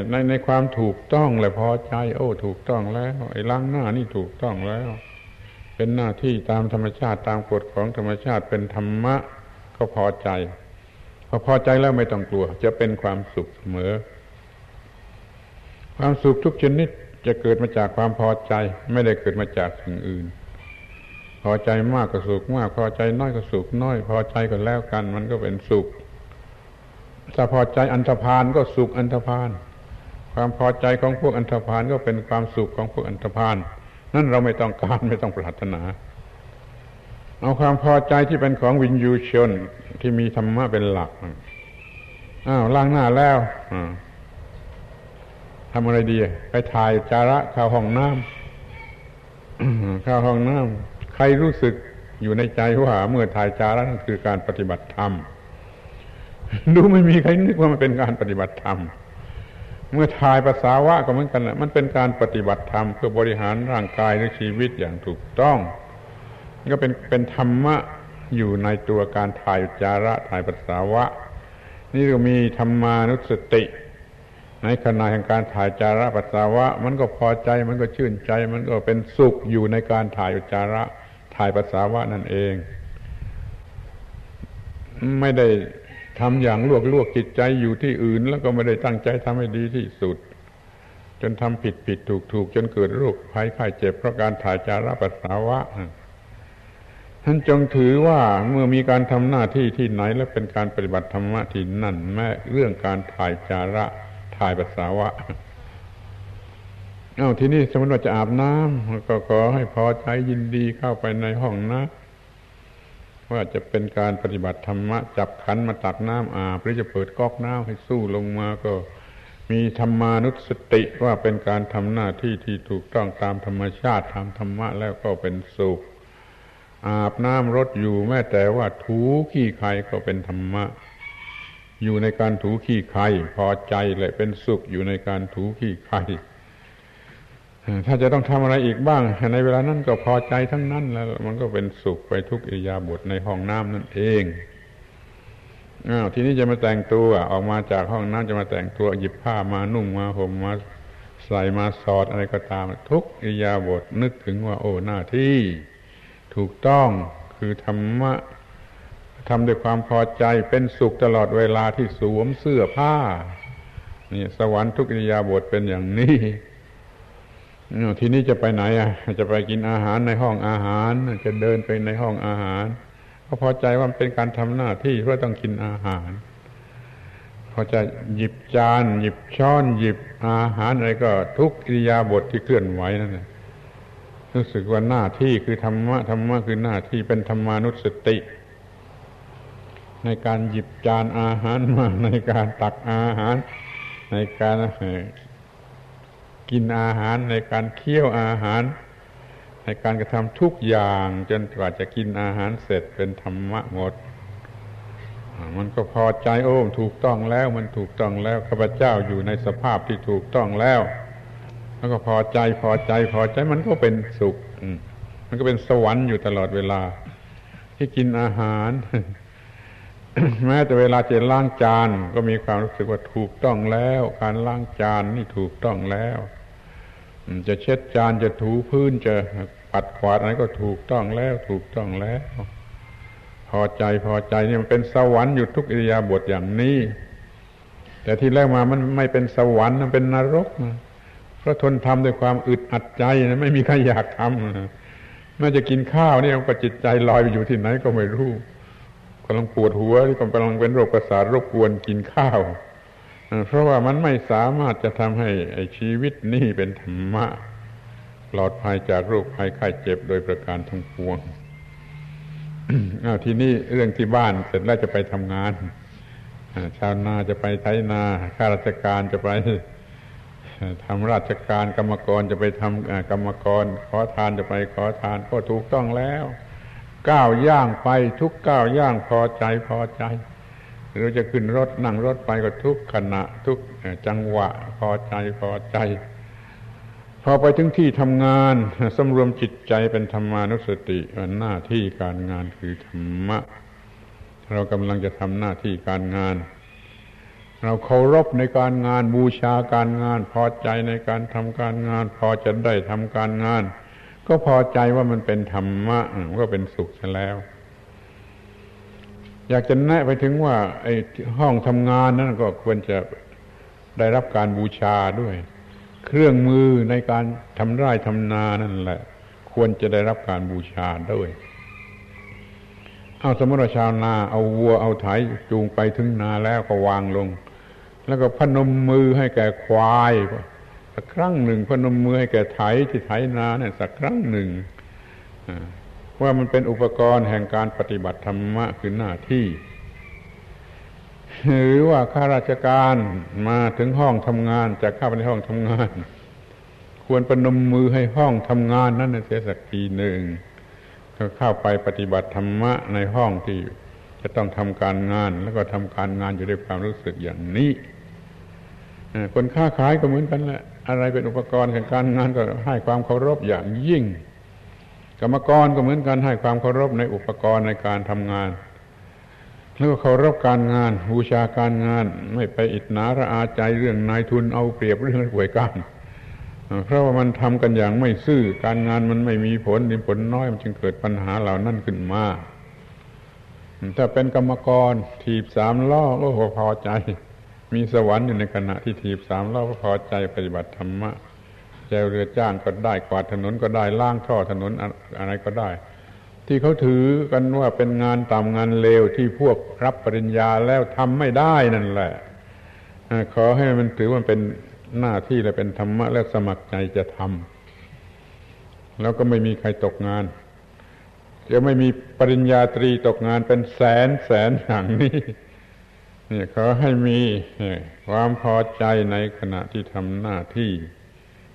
ในในความถูกต้องและพอใจ โอ้ ถูกต้องแล้ว ไอ้ล้างหน้านี่ถูกต้องแล้ว เป็นหน้าที่ตามธรรมชาติตามกฎของธรรมชาติเป็นธรรมะก็พอใจ พอพอใจแล้วไม่ต้องกลัว จะเป็นความสุขเสมอ ความสุขทุกชนิดจะเกิดมาจากความพอใจ ไม่ได้เกิดมาจากสิ่งอื่น พอใจมากก็สุขมาก พอใจน้อยก็สุขน้อย พอใจก็แล้วกัน มันก็เป็นสุขถ้าพอใจอันธพาลก็สุขอันธพาลความพอใจของพวกอันธพาลก็เป็นความสุขของพวกอันธพาล นั่นเราไม่ต้องการไม่ต้องปรารถนา เอาความพอใจที่เป็นของวินยูชนที่มีธรรมะเป็นหลักอ้าวล้างหน้าแล้วทำอะไรดี ไปถ่ายจาระเข้าห้องน้ำเข้าห้องน้ำใครรู้สึกอยู่ในใจว่าเมื่อถ่ายจาระนั่นคือการปฏิบัติธรรม ดูไม่มีใครนึกว่ามันเป็นการปฏิบัติธรรม เมื่อถ่ายภาษาวะก็เหมือนกันแหละมันเป็นการปฏิบัติธรรมเพื่อบริหารร่างกายและชีวิตอย่างถูกต้อง ก็เป็นเป็นธรรมะอยู่ในตัวการถ่ายจาระถ่ายภาษาวะ นี่ก็มีธรรมานุสติ ในขณะแห่งการถ่ายจาระปัสสาวะ มันก็พอใจมันก็ชื่นใจ มันก็เป็นสุขอยู่ในการถ่ายจาระถ่ายปัสสาวะนั่นเอง ไม่ได้ ทำอย่างลวกลวกจิตใจอยู่ที่อื่น แล้วก็ไม่ได้ตั้งใจทำให้ดีที่สุด จนทำผิดผิดถูกถูกจนเกิดโรคภัยไข้เจ็บเพราะการถ่ายจาระปัสสาวะท่านจงถือว่าเมื่อมีการทำหน้าที่ที่ไหน และเป็นการปฏิบัติธรรมะที่นั่น แม้เรื่องการถ่ายจาระถ่ายปัสสาวะเอาทีนี้สมมติว่าจะอาบน้ำก็ขอให้พอใจยินดีเข้าไปในห้องนะ ว่าจะเป็นการปฏิบัติธรรมะ จับขันมาตักน้ำอาบหรือจะเปิดก๊อกน้ำให้สู้ลงมาก็ มีธรรมานุสติว่าเป็นการทำหน้าที่ที่ถูกต้องตามธรรมชาติทำธรรมะแล้วก็เป็นสุขอาบน้ำรถอยู่แม้แต่ว่าถูขี้ใครก็เป็นธรรมะ อยู่ในการถูขี้ใครพอใจและเป็นสุขอยู่ในการถูขี้ใคร ถ้าจะต้องทำอะไรอีกบ้าง ในเวลานั้นก็พอใจทั้งนั้นแล้ว มันก็เป็นสุขไปทุกอิยาบทในห้องน้ำนั่นเองอ้าวทีนี้จะมาแต่งตัวออกมาจากห้องน้ำจะมาแต่งตัวหยิบผ้ามานุ่งมาห่มมาใส่มาสอดอะไรก็ตาม ทุกอิยาบทนึกถึงว่า โอ้หน้าที่ถูกต้องคือธรรมะทำด้วยความพอใจเป็นสุขตลอดเวลาที่สวมเสื้อผ้านี่สวรรค์ทุกอิยาบทเป็นอย่างนี้ ทีนี้จะไปไหนอะ จะไปกินอาหารในห้องอาหาร จะเดินไปในห้องอาหาร ก็พอใจว่าเป็นการทำหน้าที่เพราะต้องกินอาหาร พอจะหยิบจาน หยิบช้อนหยิบอาหารอะไรก็ทุกอิริยาบถทที่เคลื่อนไหวนั่นแหละรู้สึกว่าหน้าที่คือธรรมะธรรมะคือหน้าที่เป็นธรรมานุสติ ในการหยิบจานอาหารมาในการตักอาหาร ในการ กินอาหารในการเคี่ยวอาหาร ในการกระทำทุกอย่างจนกว่าจะกินอาหารเสร็จเป็นธรรมะหมด มันก็พอใจโอ้ถูกต้องแล้วมันถูกต้องแล้วข้าพเจ้าอยู่ในสภาพที่ถูกต้องแล้ว แล้วก็พอใจพอใจพอใจมันก็เป็นสุข มันก็เป็นสวรรค์อยู่ตลอดเวลา ที่กินอาหารแม้แต่เวลาจะล้างจานก็มีความรู้สึกว่าถูกต้องแล้ว การล้างจานนี่ถูกต้องแล้ว จะเช็ดจานจะถูพื้นจะปัดขวาดอะไรก็ถูกต้องแล้ว ถูกต้องแล้ว พอใจพอใจนี่มันเป็นสวรรค์อยู่ทุกอิริยาบถอย่างนี้ แต่ที่แรกมามันไม่เป็นสวรรค์มันเป็นนรกนะเพราะทนทำด้วยความอึดอัดใจนะไม่มีใครอยากทำนะแม้จะกินข้าวนี่มันก็จิตใจลอยไปอยู่ที่ไหนก็ไม่รู้กำลังปวดหัวที่กำลังเป็นโรคประสาทรบกวนกินข้าว เพราะว่ามันไม่สามารถจะทำให้ชีวิตนี้เป็นธรรมะปลอดภัยจากโรคภัยไข้เจ็บโดยประการทั้งปวงอาทีนี้เรื่องที่บ้านเสร็จแล้วจะไปทำงานชาวนาจะไปไถนาข้าราชการจะไปทำราชการกรรมกรจะไปทำกรรมกร ขอทานจะไปขอทานก็ถูกต้องแล้ว ก้าวย่างไปทุกก้าวย่างพอใจพอใจ หรือจะขึ้นรถนั่งรถไปก็ทุกขณะทุกจังหวะ พอใจพอใจ พอไปถึงที่ทำงานสำรวมจิตใจเป็นธรรมานุสติหน้าที่การงานคือธรรมะ เรากำลังจะทำหน้าที่การงาน เราเคารพในการงานบูชาการงาน พอใจในการทำการงาน พอจะได้ทำการงาน ก็พอใจว่ามันเป็นธรรมะก็เป็นสุขซะแล้ว อยากจะแนะไปถึงว่า ไอ้ห้องทำงานนั่นก็ควรจะได้รับการบูชาด้วย เครื่องมือในการทำไร่ทำนานั่นแหละ ควรจะได้รับการบูชาด้วย เอาสมมติว่าชาวนาเอาวัวเอาไถจูงไปถึงนาแล้วก็วางลง แล้วก็พนมมือให้แก่ควายสักครั้งหนึ่ง พนมมือให้แก่ไถที่ไถนาเนี่ยสักครั้งหนึ่ง ว่ามันเป็นอุปกรณ์แห่งการปฏิบัติธรรมะคือหน้าที่ หรือว่าข้าราชการมาถึงห้องทำงานจะเข้าไปในห้องทำงาน ควรประนมมือให้ห้องทำงานนั้นเสียสักทีหนึ่งก็เข้าไปปฏิบัติธรรมะในห้องที่จะต้องทำการงาน แล้วก็ทำการงานอยู่ด้วยความรู้สึกอย่างนี้คนค้าขายก็เหมือนกันแหละอะไรเป็นอุปกรณ์แห่งการงานก็ให้ความเคารพอย่างยิ่ง กรรมกรก็เหมือนกันให้ความเคารพในอุปกรณ์ในการทำงาน แล้วก็เคารพการงานบูชาการงาน ไม่ไปอิจนาระอาใจเรื่องนายทุนเอาเปรียบเรื่องป่วยการเพราะว่ามันทำกันอย่างไม่ซื่อการงานมันไม่มีผลมีผลน้อยมันจึงเกิดปัญหาเหล่านั้นขึ้นมาถ้าเป็นกรรมกรถีบสามล้อก็พอใจ มีสวรรค์อยู่ในขณะที่ถีบสามล้อก็พอใจปฏิบัติธรรมะ จวเรือจ้างก็ได้กวาดถนนก็ได้ล่างท่อถนนอะไรก็ได้ ที่เขาถือกันว่าเป็นงานตามงานเลวที่พวกรับปริญญาแล้วทำไม่ได้นั่นแหละขอให้มันถือว่าเป็นหน้าที่และเป็นธรรมะและสมัครใจจะทำแล้วก็ไม่มีใครตกงาน จะไม่มีปริญญาตรีตกงานเป็นแสนแสนอย่างนี้นี่ยขอให้มีความพอใจในขณะที่ทำหน้าที่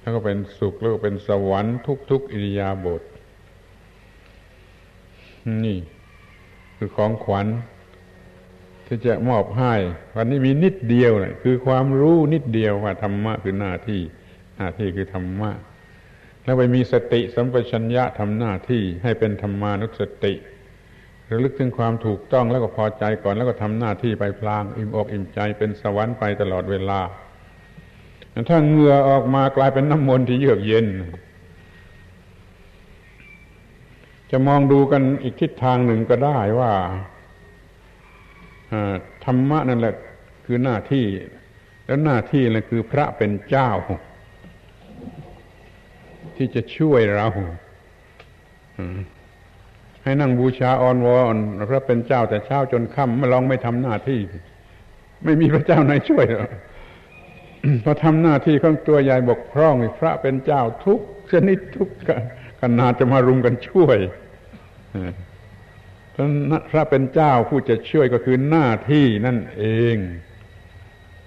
แล้วก็เป็นสุขแล้วก็เป็นสวรรค์ทุก ๆ อิริยาบถนี่ คือของขวัญ ที่จะมอบให้ วันนี้มีนิดเดียวนะคือความรู้นิดเดียวว่าธรรมะคือหน้าที่หน้าที่คือธรรมะแล้วไปมีสติสัมปชัญญะทำหน้าที่ให้เป็นธรรมานุสติระลึกถึงความถูกต้องแล้วก็พอใจก่อนแล้วก็ทำหน้าที่ไปพลาง อิ่มอกอิ่มใจเป็นสวรรค์ไปตลอดเวลา ถ้าเหงื่อออกมากลายเป็นน้ำมนต์ที่เยือกเย็น จะมองดูกันอีกทิศทางหนึ่งก็ได้ว่าธรรมะนั่นแหละคือหน้าที่ แล้วหน้าที่นั่นคือพระเป็นเจ้า ที่จะช่วยเราให้นั่งบูชาออนวอนพระเป็นเจ้าแต่เช้าจนค่ำไม่ลองไม่ทำหน้าที่ ไม่มีพระเจ้าไหนช่วยหรอก พอทำหน้าที่ของตัวใหญ่บกพร่องพระเป็นเจ้าทุกชนิดทุกขนาดจะมารุมกันช่วยพระเป็นเจ้าผู้จะช่วยก็คือหน้าที่นั่นเอง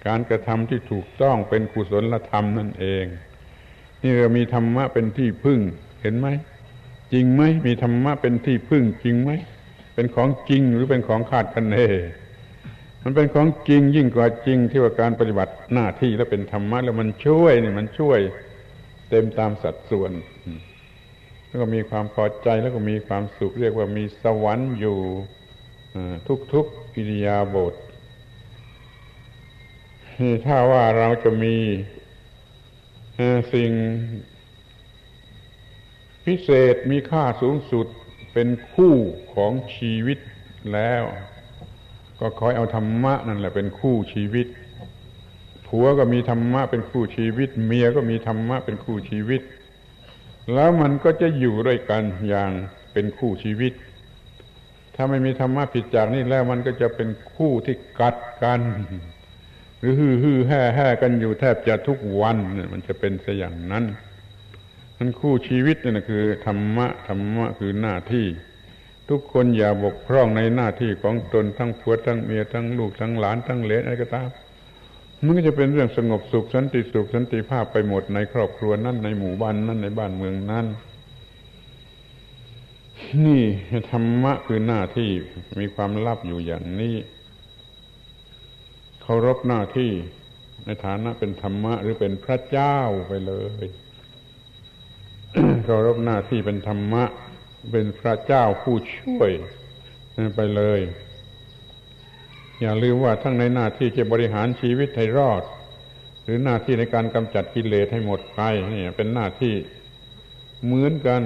การกระทำที่ถูกต้องเป็นกุศลธรรมนั่นเอง นี่เรามีธรรมะเป็นที่พึ่ง เห็นไหมจริงไหมมีธรรมะเป็นที่พึ่งจริงไหมเป็นของจริงหรือเป็นของขาดคะเน มันเป็นของจริงยิ่งกว่าจริงที่ว่าการปฏิบัติหน้าที่แล้วเป็นธรรมะแล้วมันช่วยนี่มันช่วย เต็มตามสัดส่วน แล้วก็มีความพอใจแล้วก็มีความสุขเรียกว่ามีสวรรค์อยู่ทุกๆกิริยาบทถ้าว่าเราจะมีสิ่งพิเศษมีค่าสูงสุดเป็นคู่ของชีวิตแล้ว ก็คอยเอาธรรมะนั่นแหละเป็นคู่ชีวิต ผัวก็มีธรรมะเป็นคู่ชีวิต เมียก็มีธรรมะเป็นคู่ชีวิต แล้วมันก็จะอยู่ด้วยกันอย่างเป็นคู่ชีวิต ถ้าไม่มีธรรมะผิดจากนี้แล้วมันก็จะเป็นคู่ที่กัดกัน หรือฮือฮือแห่แห่กันอยู่แทบจะทุกวันมันจะเป็นซะอย่างนั้นมันคู่ชีวิตนี่นะคือธรรมะธรรมะคือหน้าที่ ทุกคนอย่าบกพร่องในหน้าที่ของตนทั้งผัวทั้งเมียทั้งลูกทั้งหลานทั้งเลนอะไรก็ตามมันก็จะเป็นเรื่องสงบสุขสันติสุขสันติภาพไปหมดในครอบครัวนั้นในหมู่บ้านนั้นในบ้านเมืองนั้นนี่ธรรมะคือหน้าที่มีความลับอยู่อย่างนี้เคารพหน้าที่ในฐานะเป็นธรรมะหรือเป็นพระเจ้าไปเลยเคารพหน้าที่เป็นธรรมะ เป็นพระเจ้าผู้ช่วยไปเลย อย่าลืมว่าทั้งในหน้าที่จะบริหารชีวิตให้รอด หรือหน้าที่ในการกำจัดกิเลสให้หมดไปนี่เป็นหน้าที่เหมือนกัน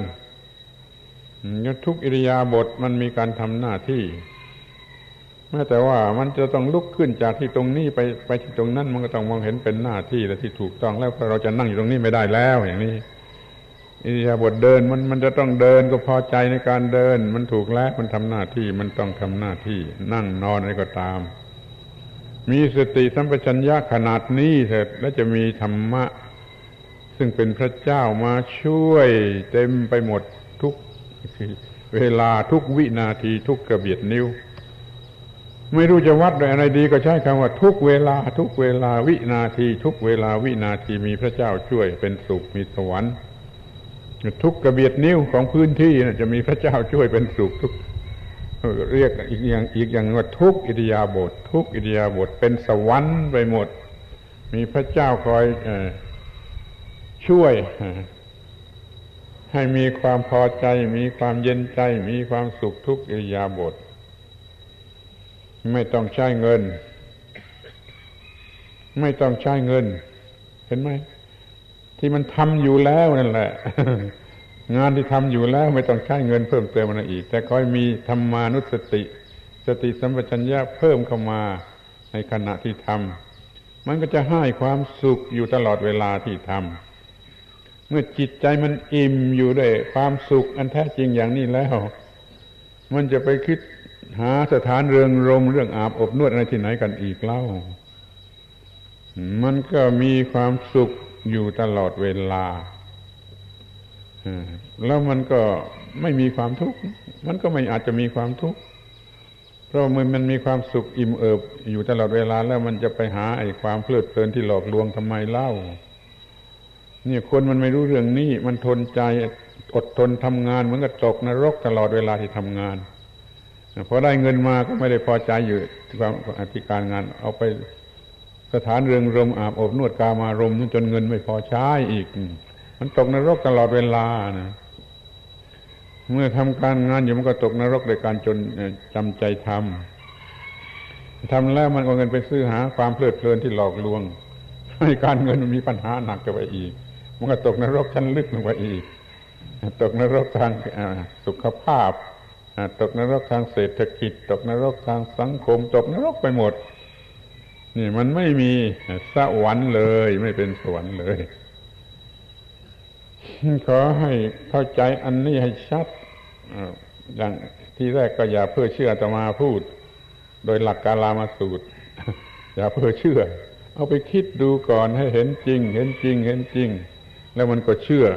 ทุกอิริยาบถมันมีการทำหน้าที่แม้แต่ว่ามันจะต้องลุกขึ้นจากที่ตรงนี้ไปไปที่ตรงนั้นมันก็ต้องมองเห็นเป็นหน้าที่และที่ถูกต้องแล้วเราจะนั่งอยู่ตรงนี้ไม่ได้แล้วอย่างนี้ อิริยาบถเดินมันมันจะต้องเดินก็พอใจในการเดิน มันถูกแล้วมันทำหน้าที่มันต้องทำหน้าที่ นั่งนอนอะไรก็ตาม มีสติสัมปชัญญะขนาดนี้เสร็จแล้วจะมีธรรมะ ซึ่งเป็นพระเจ้ามาช่วยเต็มไปหมดทุกเวลาทุกวินาทีทุกกระเบียดนิ้ว ไม่รู้จะวัดอะไรดีก็ใช้คำว่า ทุกเวลาทุกเวลาวินาที ทุกเวลาวินาทีมีพระเจ้าช่วยเป็นสุขมีสวรรค์ ทุกกระเบียดนิ้วของพื้นที่จะมีพระเจ้าช่วยเป็นสุขทุกเรียกอีกอย่างอีกอย่างว่าทุกอิริยาบถทุกอิริยาบถเป็นสวรรค์ไปหมด มีพระเจ้าคอยช่วยให้มีความพอใจ มีความเย็นใจ มีความสุขทุกอิริยาบถไม่ต้องใช้เงิน ไม่ต้องใช้เงิน เห็นไหม ที่มันทำอยู่แล้วนั่นแหละ งานที่ทำอยู่แล้วไม่ต้องใช้เงินเพิ่มเติมอะไรอีก แต่คอยมีธรรมานุสติ สติสัมปชัญญะเพิ่มเข้ามาในขณะที่ทำมันก็จะให้ความสุขอยู่ตลอดเวลาที่ทำเมื่อจิตใจมันอิ่มอยู่ด้วยความสุขอันแท้จริงอย่างนี้แล้ว มันจะไปคิดหาสถานเรืองรมเรื่องอาบอบนวดอะไรที่ไหนกันอีกเล่า มันก็มีความสุข อยู่ตลอดเวลาแล้วมันก็ไม่มีความทุกข์มันก็ไม่อาจจะมีความทุกข์เพราะมันมันมีความสุขอิ่มเอิบ อยู่ตลอดเวลาแล้วมันจะไปหาไอ้ความเพลิดเพลินที่หลอกลวงทำไมเล่า เนี่ยคนมันไม่รู้เรื่องนี้ มันทนใจอดทนทำงานเหมือนกับตกนรกตลอดเวลาที่ทำงานพอได้เงินมาก็ไม่ได้พอใจอยู่ที่ความที่การงานเอาไป สถานเรืองรมอาบอบนวดกามารมจนเงินไม่พอใช้อีก มันตกนรกตลอดเวลานะเมื่อทำการงานอยู่มันก็ตกนรกโดยการจนจำใจทำทำแล้วมันเอาเงินไปซื้อหาความเพลิดเพลินที่หลอกลวง ให้การเงินมันมีปัญหาหนักกันไปอีก มันก็ตกนรกชั้นลึกลงไปอีก ตกนรกทางสุขภาพ ตกนรกทางเศรษฐกิจ ตกนรกทางสังคม ตกนรกไปหมด นี่มันไม่มีสวรรค์เลย ไม่เป็นสวรรค์เลย ขอให้เข้าใจอันนี้ให้ชัดอย่างที่แรกก็อย่าเพื่อเชื่อตมาพูด โดยหลักการลามาสูตร อย่าเพื่อเชื่อ เอาไปคิดดูก่อนให้เห็นจริง เห็นจริง เห็นจริง แล้วมันก็เชื่อ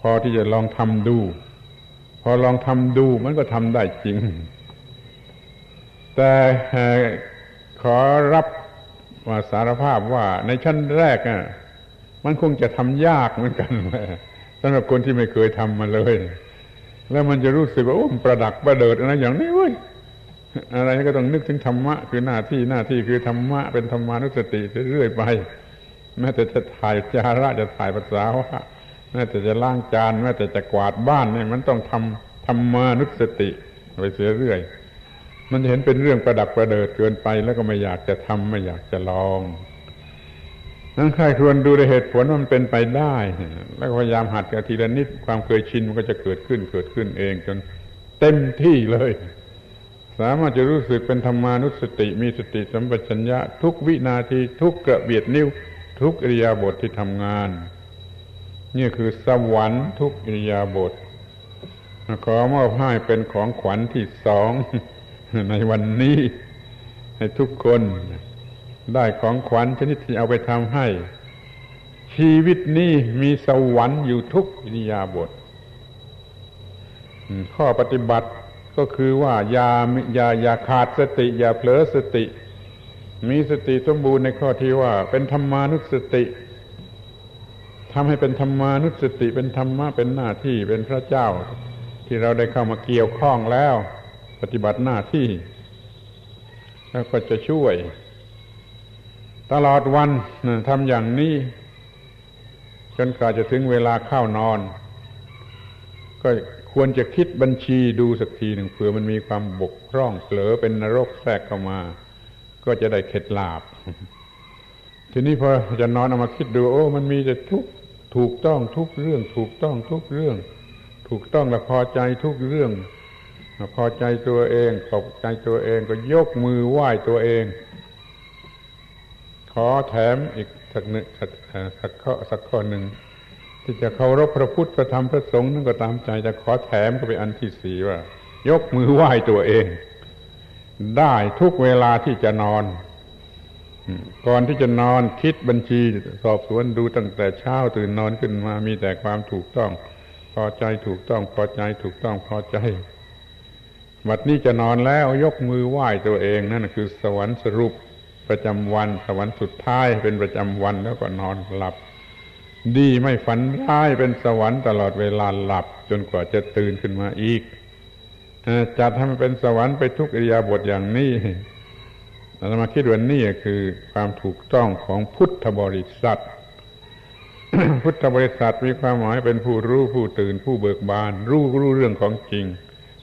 พอที่จะลองทำดู พอลองทำดูมันก็ทำได้จริง แต่ ขอรับว่าสารภาพว่าในชั้นแรกอะมันคงจะทำยากเหมือนกันสำหรับคนที่ไม่เคยทำมาเลย แล้วมันจะรู้สึกว่าโอ้ประดักประเดิดอะไรอย่างนี้เว้ยอะไรก็ต้องนึกถึงธรรมะ คือหน้าที่หน้าที่คือธรรมะเป็นธรรมานุสติเรื่อยไป แม้แต่จะถ่ายจาระจะถ่ายภาษาว่าแม้แต่จะล้างจานแม้แต่จะกวาดบ้านเนี่ยมันต้องทำธรรมานุสติไปเสียเรื่อย มันเห็นเป็นเรื่องประดักประเดิดเกินไป แล้วก็ไม่อยากจะทำไม่อยากจะลองนั้นใครควรดูในเหตุผลว่ามันเป็นไปได้ แล้วพยายามหัดกันทีละนิดความเคยชินมันก็จะเกิดขึ้นเกิดขึ้นเองจนเต็มที่เลย สามารถจะรู้สึกเป็นธรรมานุสติมีสติสัมปชัญญะ ทุกวินาทีทุกกระเบียดนิ้ว ทุกอิริยาบทที่ทำงาน นี่คือสวรรค์ทุกอิริยาบถขอมอบให้เป็นของขวัญที่สอง ในวันนี้ ให้ทุกคนได้ของขวัญชนิดที่เอาไปทำให้ ชีวิตนี้มีสวรรค์อยู่ทุกอิริยาบถข้อปฏิบัติก็คือว่าอย่าอย่าอย่าขาดสติ อย่าเผลอสติ มีสติสมบูรณ์ในข้อที่ว่า เป็นธรรมานุสติทำให้เป็นธรรมานุสติเป็นธรรมะเป็นหน้าที่เป็นพระเจ้า ที่เราได้เข้ามาเกี่ยวข้องแล้ว ปฏิบัติหน้าที่ แล้วก็จะช่วย ตลอดวันทำอย่างนี้ จนกว่าจะถึงเวลาเข้านอน ก็ควรจะคิดบัญชีดูสักทีหนึ่งเผื่อมันมีความบกพร่องเผลอเป็นนรกแทรกเข้ามา ก็จะได้เข็ดลาบ ทีนี้พอจะนอนเอามาคิดดู โอ้ มันมีแต่ทุกถูกต้องทุกเรื่อง ถูกต้องทุกเรื่อง ถูกต้องและพอใจทุกเรื่อง พอใจตัวเองขอบใจตัวเองก็ยกมือไหว้ตัวเอง ขอแถมอีกสักหนึ่งสักข้อสักข้อหนึ่งที่จะเคารพพระพุทธพระธรรมพระสงฆ์นั่นก็ตามใจจะขอแถมก็ไปอันที่สี่ว่า ยกมือไหว้ตัวเอง ได้ทุกเวลาที่จะนอน ก่อนที่จะนอนคิดบัญชีสอบสวนดูตั้งแต่เช้าตื่นนอนขึ้นมามีแต่ความถูกต้อง พอใจถูกต้องพอใจถูกต้องพอใจ บัดนี้จะนอนแล้วยกมือไหว้ตัวเองนั่นคือ สวรรค์สรุปประจำวัน สวรรค์สุดท้ายเป็นประจำวันแล้วก็นอนหลับ ดีไม่ฝันร้ายเป็นสวรรค์ตลอดเวลาหลับ จนกว่าจะตื่นขึ้นมาอีกจัดให้มันเป็นสวรรค์ไปทุกอิริยาบถอย่างนี้เรามาคิดว่านี่คือความถูกต้องของพุทธบริษัท พุทธบริษัทมีความหมายเป็นผู้รู้ผู้ตื่นผู้เบิกบาน รู้รู้เรื่องของจริง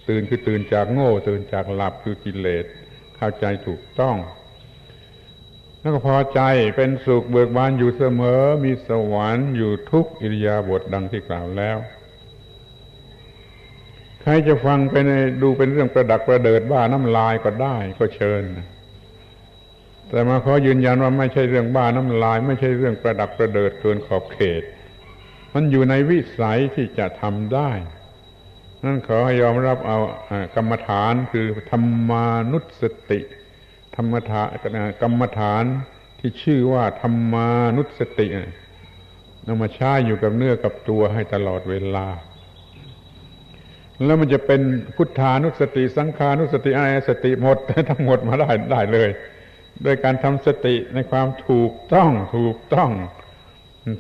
ตื่นคือตื่นจากโง่ ตื่นจากหลับคือกิเลสเข้าใจถูกต้อง แล้วก็พอใจเป็นสุขเบิกบานอยู่เสมอ มีสวรรค์อยู่ทุกอิริยาบถดังที่กล่าวแล้ว ใครจะฟังไปในดูเป็นเรื่องประดักประเดิดบ้าน้ำลายก็ได้ก็เชิญแต่มาขอยืนยันว่าไม่ใช่เรื่องบ้าน้ำลาย ไม่ใช่เรื่องประดักประเดิดเกินขอบเขต มันอยู่ในวิสัยที่จะทำได้ นั่นขอให้ยอมรับเอากรรมฐานคือธรรมานุสติ ธรรมฐานกรรมฐานที่ชื่อว่าธรรมานุสตินำมาใช้อยู่กับเนื้อกับตัวให้ตลอดเวลา แล้วมันจะเป็นพุทธานุสติ สังขานุสติอะไรสติหมดทั้งหมดมาได้ได้เลย โดยการทำสติในความถูกต้องถูกต้อง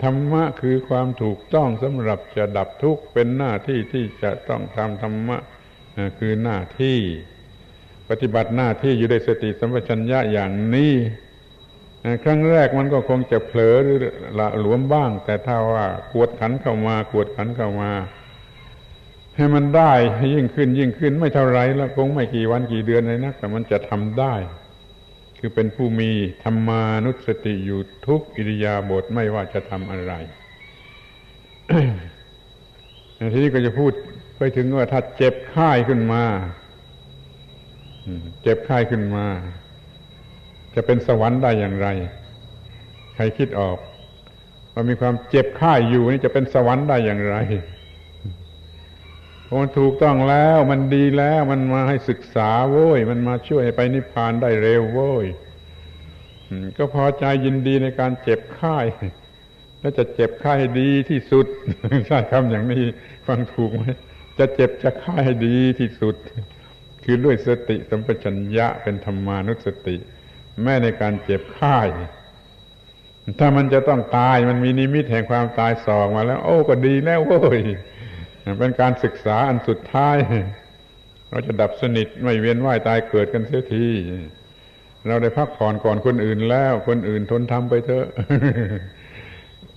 ธรรมะคือความถูกต้องสำหรับจะดับทุกข์เป็นหน้าที่ที่จะต้องทำธรรมะคือหน้าที่ ปฏิบัติหน้าที่อยู่ในสติสัมปชัญญะอย่างนี้ครั้งแรกมันก็คงจะเผลอหรือละหลวมบ้าง แต่ถ้าว่ากวดขันเข้ามากวดขันเข้ามา ให้มันได้ยิ่งขึ้นยิ่งขึ้นไม่เท่าไรแล้วคงไม่กี่วันกี่เดือนเลยนะแต่มันจะทำได้ คือเป็นผู้มีธรรมานุสติอยู่ทุกอิริยาบถไม่ว่าจะทำอะไร ทีนี้ก็จะพูดไปถึงว่าถ้าเจ็บไข้ขึ้นมาเจ็บไข้ขึ้นมา จะเป็นสวรรค์ได้อย่างไร ใครคิดออกว่ามีความเจ็บไข้อยู่นี่จะเป็นสวรรค์ได้อย่างไร มันถูกต้องแล้วมันดีแล้วมันมาให้ศึกษาโว้ย มันมาช่วยไปนิพพานได้เร็วโว้ยก็พอใจยินดีในการเจ็บไข้แล้วจะเจ็บไข้ดีที่สุดใช่คำอย่างนี้ฟังถูกไหมจะเจ็บจะไข้ดีที่สุด คือด้วยสติสัมปชัญญะเป็นธรรมานุสติ แม้ในการเจ็บไข้ถ้ามันจะต้องตายมันมีนิมิตแห่งความตายสองมาแล้ว โอ้ก็ดีแล้วโว้ย เป็นการศึกษาอันสุดท้าย เราจะดับสนิทไม่เวียนว่ายตายเกิดกันเสียทีเราได้พักผ่อนก่อนคนอื่นแล้ว คนอื่นทนทำไปเถอะ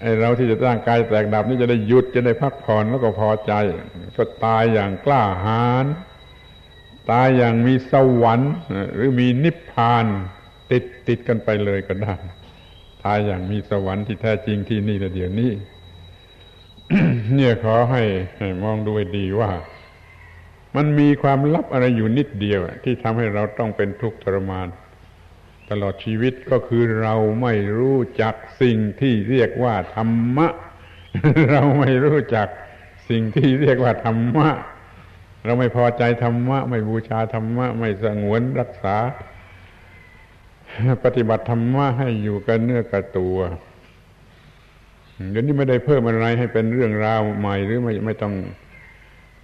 ไอเราที่จะร่างกายแตกดับนี่จะได้หยุดจะได้พักผ่อนแล้วก็พอใจ ก็ตายอย่างกล้าหาญตายอย่างมีสวรรค์ หรือมีนิพพาน ติดติดกันไปเลยก็ได้ตายอย่างมีสวรรค์ที่แท้จริงที่นี่แต่เดี๋ยวนี้ เนี่ยขอให้มองดูให้ดีว่า มันมีความลับอะไรอยู่นิดเดียว ที่ทำให้เราต้องเป็นทุกข์ทรมาน ตลอดชีวิตก็คือเราไม่รู้จักสิ่งที่เรียกว่าธรรมะ เราไม่รู้จักสิ่งที่เรียกว่าธรรมะ เราไม่พอใจธรรมะ ไม่บูชาธรรมะ ไม่สงวนรักษา ปฏิบัติธรรมะให้อยู่กันเนื้อกับตัว เดี๋ยวนี้ไม่ได้เพิ่มอะไรให้เป็นเรื่องราวใหม่หรือไม่ไม่ต้อง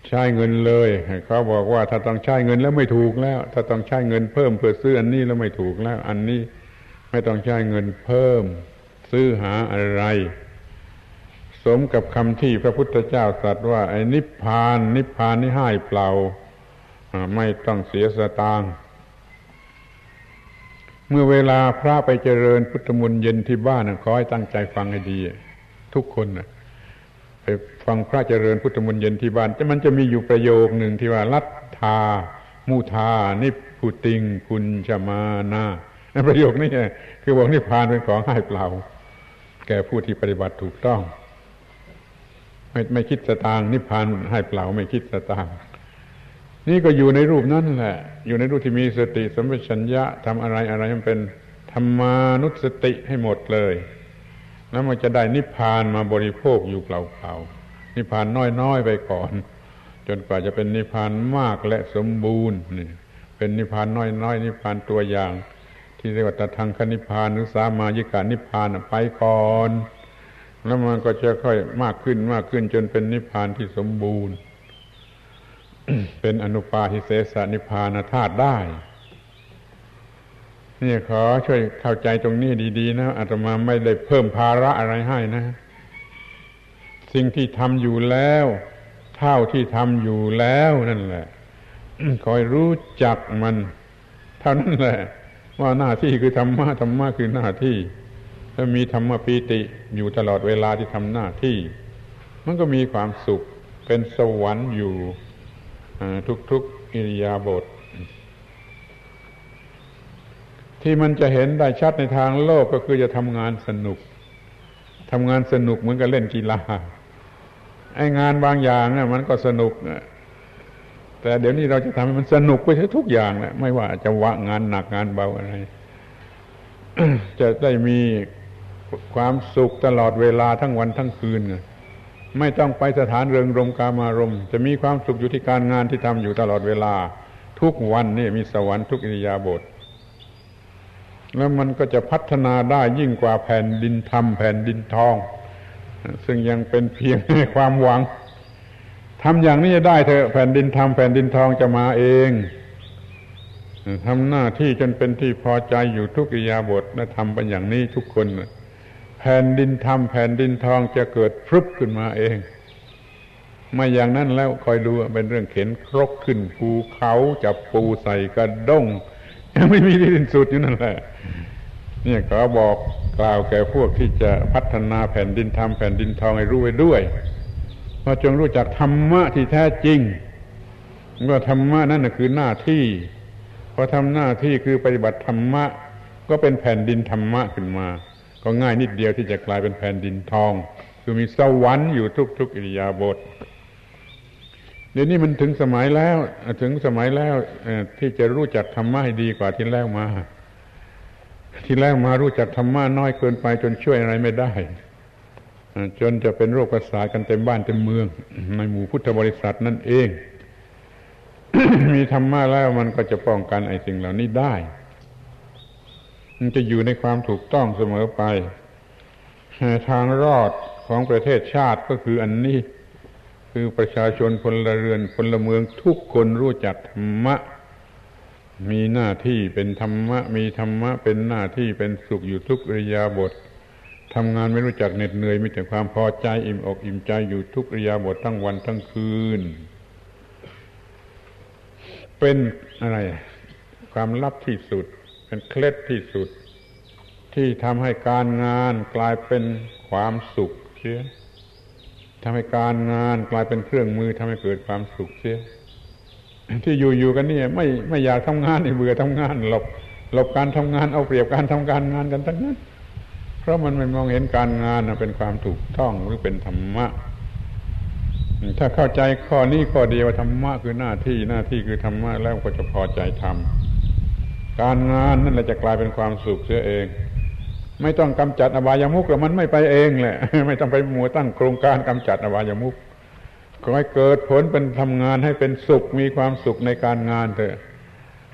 ใช้เงินเลยเขาบอกว่าถ้าต้องใช้เงินแล้วไม่ถูกแล้ว ถ้าต้องใช้เงินเพิ่มเพื่อซื้ออันนี้แล้วไม่ถูกแล้ว อันนี้ไม่ต้องใช้เงินเพิ่ม ซื้อหาอะไร สมกับคำที่พระพุทธเจ้าตรัสว่าไอ้นิพพาน นิพพานนี่ให้เปล่าไม่ต้องเสียสตางค์เมื่อเวลาพระไปเจริญพุทธมนต์เย็นที่บ้านขอให้ตั้งใจฟังให้ดี ทุกคนนะไปฟังพระเจริญพุทธมนต์เย็นที่บ้านแต่มันจะมีอยู่ประโยคหนึ่งที่ว่าลัทธามุทานิพุติงคุณชมานาประโยคนี้คือบอกนิพพานเป็นของให้เปล่า แก่ผู้ที่ปฏิบัติถูกต้อง ไม่ไม่คิดสตางนิพพานให้เปล่าไม่คิดสตางนี่ก็อยู่ในรูปนั้นแหละ อยู่ในรูปที่มีสติสัมปชัญญะทำอะไรอะไรมันเป็นธรรมานุสติให้หมดเลย แล้วมันจะได้นิพพานมาบริโภคอยู่เปล่าๆนิพพานน้อยๆไปก่อน จนกว่าจะเป็นนิพพานมากและสมบูรณ์นี่เป็นนิพพานน้อยๆนิพพานตัวอย่าง ที่เรียกว่าตทางคนิพพานหรือสามายิกานิพพานไปก่อน แล้วมันก็จะค่อยมากขึ้นมากขึ้น จนเป็นนิพพานที่สมบูรณ์ เป็นอนุปาทิเสสนิพพานธาตุได้ นี่ขอช่วยเข้าใจตรงนี้ดี ๆ นะอาตมาไม่ได้เพิ่มภาระอะไรให้นะ สิ่งที่ทำอยู่แล้ว เท่าที่ทำอยู่แล้วนั่นแหละคอยรู้จักมัน เท่านั้นแหละ ว่าหน้าที่คือธรรมะธรรมะคือหน้าที่ถ้ามีธรรมปีติอยู่ตลอดเวลาที่ทำหน้าที่ มันก็มีความสุขเป็นสวรรค์อยู่ทุกๆอิริยาบถ ที่มันจะเห็นได้ชัดในทางโลกก็คือจะทำงานสนุกทำงานสนุกเหมือนกับเล่นกีฬาไอ้งานบางอย่างเนี่ยมันก็สนุกแต่เดี๋ยวนี้เราจะทำให้มันสนุกไปทุกอย่างแหละไม่ว่าจะวะงานหนักงานเบาอะไร จะได้มีความสุขตลอดเวลาทั้งวันทั้งคืนไม่ต้องไปสถานเริงรมกามารมจะมีความสุขอยู่ที่การงานที่ทำอยู่ตลอดเวลา ทุกวันนี่มีสวรรค์ทุกอิริยาบถ แล้วมันก็จะพัฒนาได้ยิ่งกว่าแผ่นดินธรรมแผ่นดินทอง ซึ่งยังเป็นเพียงความหวังทำอย่างนี้จะได้เถอะแผ่นดินธรรมแผ่นดินทองจะมาเองทำหน้าที่จนเป็นที่พอใจอยู่ทุกิยาบทและทำเป็นอย่างนี้ทุกคนแผ่นดินธรรมแผ่นดินทองจะเกิดพรึบขึ้นมาเองไม่อย่างนั้นแล้วคอยดูเป็นเรื่องเข็นครกขึ้นภูเขาจับปูใส่กระด้งไม่มีที่สิ้นสุดอยู่นั่นแหละ นี่ยขอบอกกล่าวแก่พวกที่จะพัฒนาแผ่นดินทำแผ่นดินทองให้รู้ไว้ด้วยว่าจงรู้จักธรรมะที่แท้จริงว่าธรรมะนั่นคือหน้าที่พอทำหน้าที่คือปฏิบัติธรรมะ ก็เป็นแผ่นดินธรรมะขึ้นมา ก็ง่ายนิดเดียวที่จะกลายเป็นแผ่นดินทอง คือมีสวรรค์อยู่ทุกๆอิริยาบถเดี๋ยวนี้มันถึงสมัยแล้ว ถึงสมัยแล้วที่จะรู้จักธรรมะให้ดีกว่าที่แล้วมา ที่แล้วมารู้จักธรรมะน้อยเกินไป จนช่วยอะไรไม่ได้ จนจะเป็นโรคประสาทกันเต็มบ้านเต็มเมือง ในหมู่พุทธบริษัทนั่นเอง มีธรรมะแล้วมันก็จะป้องกันไอ้สิ่งเหล่านี้ได้ มันจะอยู่ในความถูกต้องเสมอไป ทางรอดของประเทศชาติก็คืออันนี้ คือประชาชนพลเรือนพลเมืองทุกคนรู้จักธรรมะ มีหน้าที่เป็นธรรมะ มีธรรมะเป็นหน้าที่เป็นสุขอยู่ทุกอริยาบททำงานไม่รู้จักเหน็ดเหนื่อยมีแต่ความพอใจอิ่มอกอิ่มใจอยู่ทุกอริยาบททั้งวันทั้งคืน เป็นอะไร ความลับที่สุด เป็นเคล็ดที่สุด ที่ทำให้การงานกลายเป็นความสุขเสียทำให้การงานกลายเป็นเครื่องมือทำให้เกิดความสุขเสีย ที่อยู่ๆกันนี่ไม่ไม่อยากทำงานเบื่อทำงานหลบหลบการทำงานเอาเปรียบการทำการงานกันทั้งนั้น เพราะมันไม่มองเห็นการงานเป็นความถูกต้องหรือเป็นธรรมะ ถ้าเข้าใจข้อนี้ข้อเดียวธรรมะคือหน้าที่หน้าที่คือธรรมะแล้วก็จะพอใจทำการงานนั่นแหละจะกลายเป็นความสุขเสียเอง ไม่ต้องกำจัดอบายามุกแล้วมันไม่ไปเองแหละไม่ต้องไปมัวตั้งโครงการกำจัดอบายามุก ขอให้เกิดผลเป็นทำงานให้เป็นสุขมีความสุขในการงานเถอะ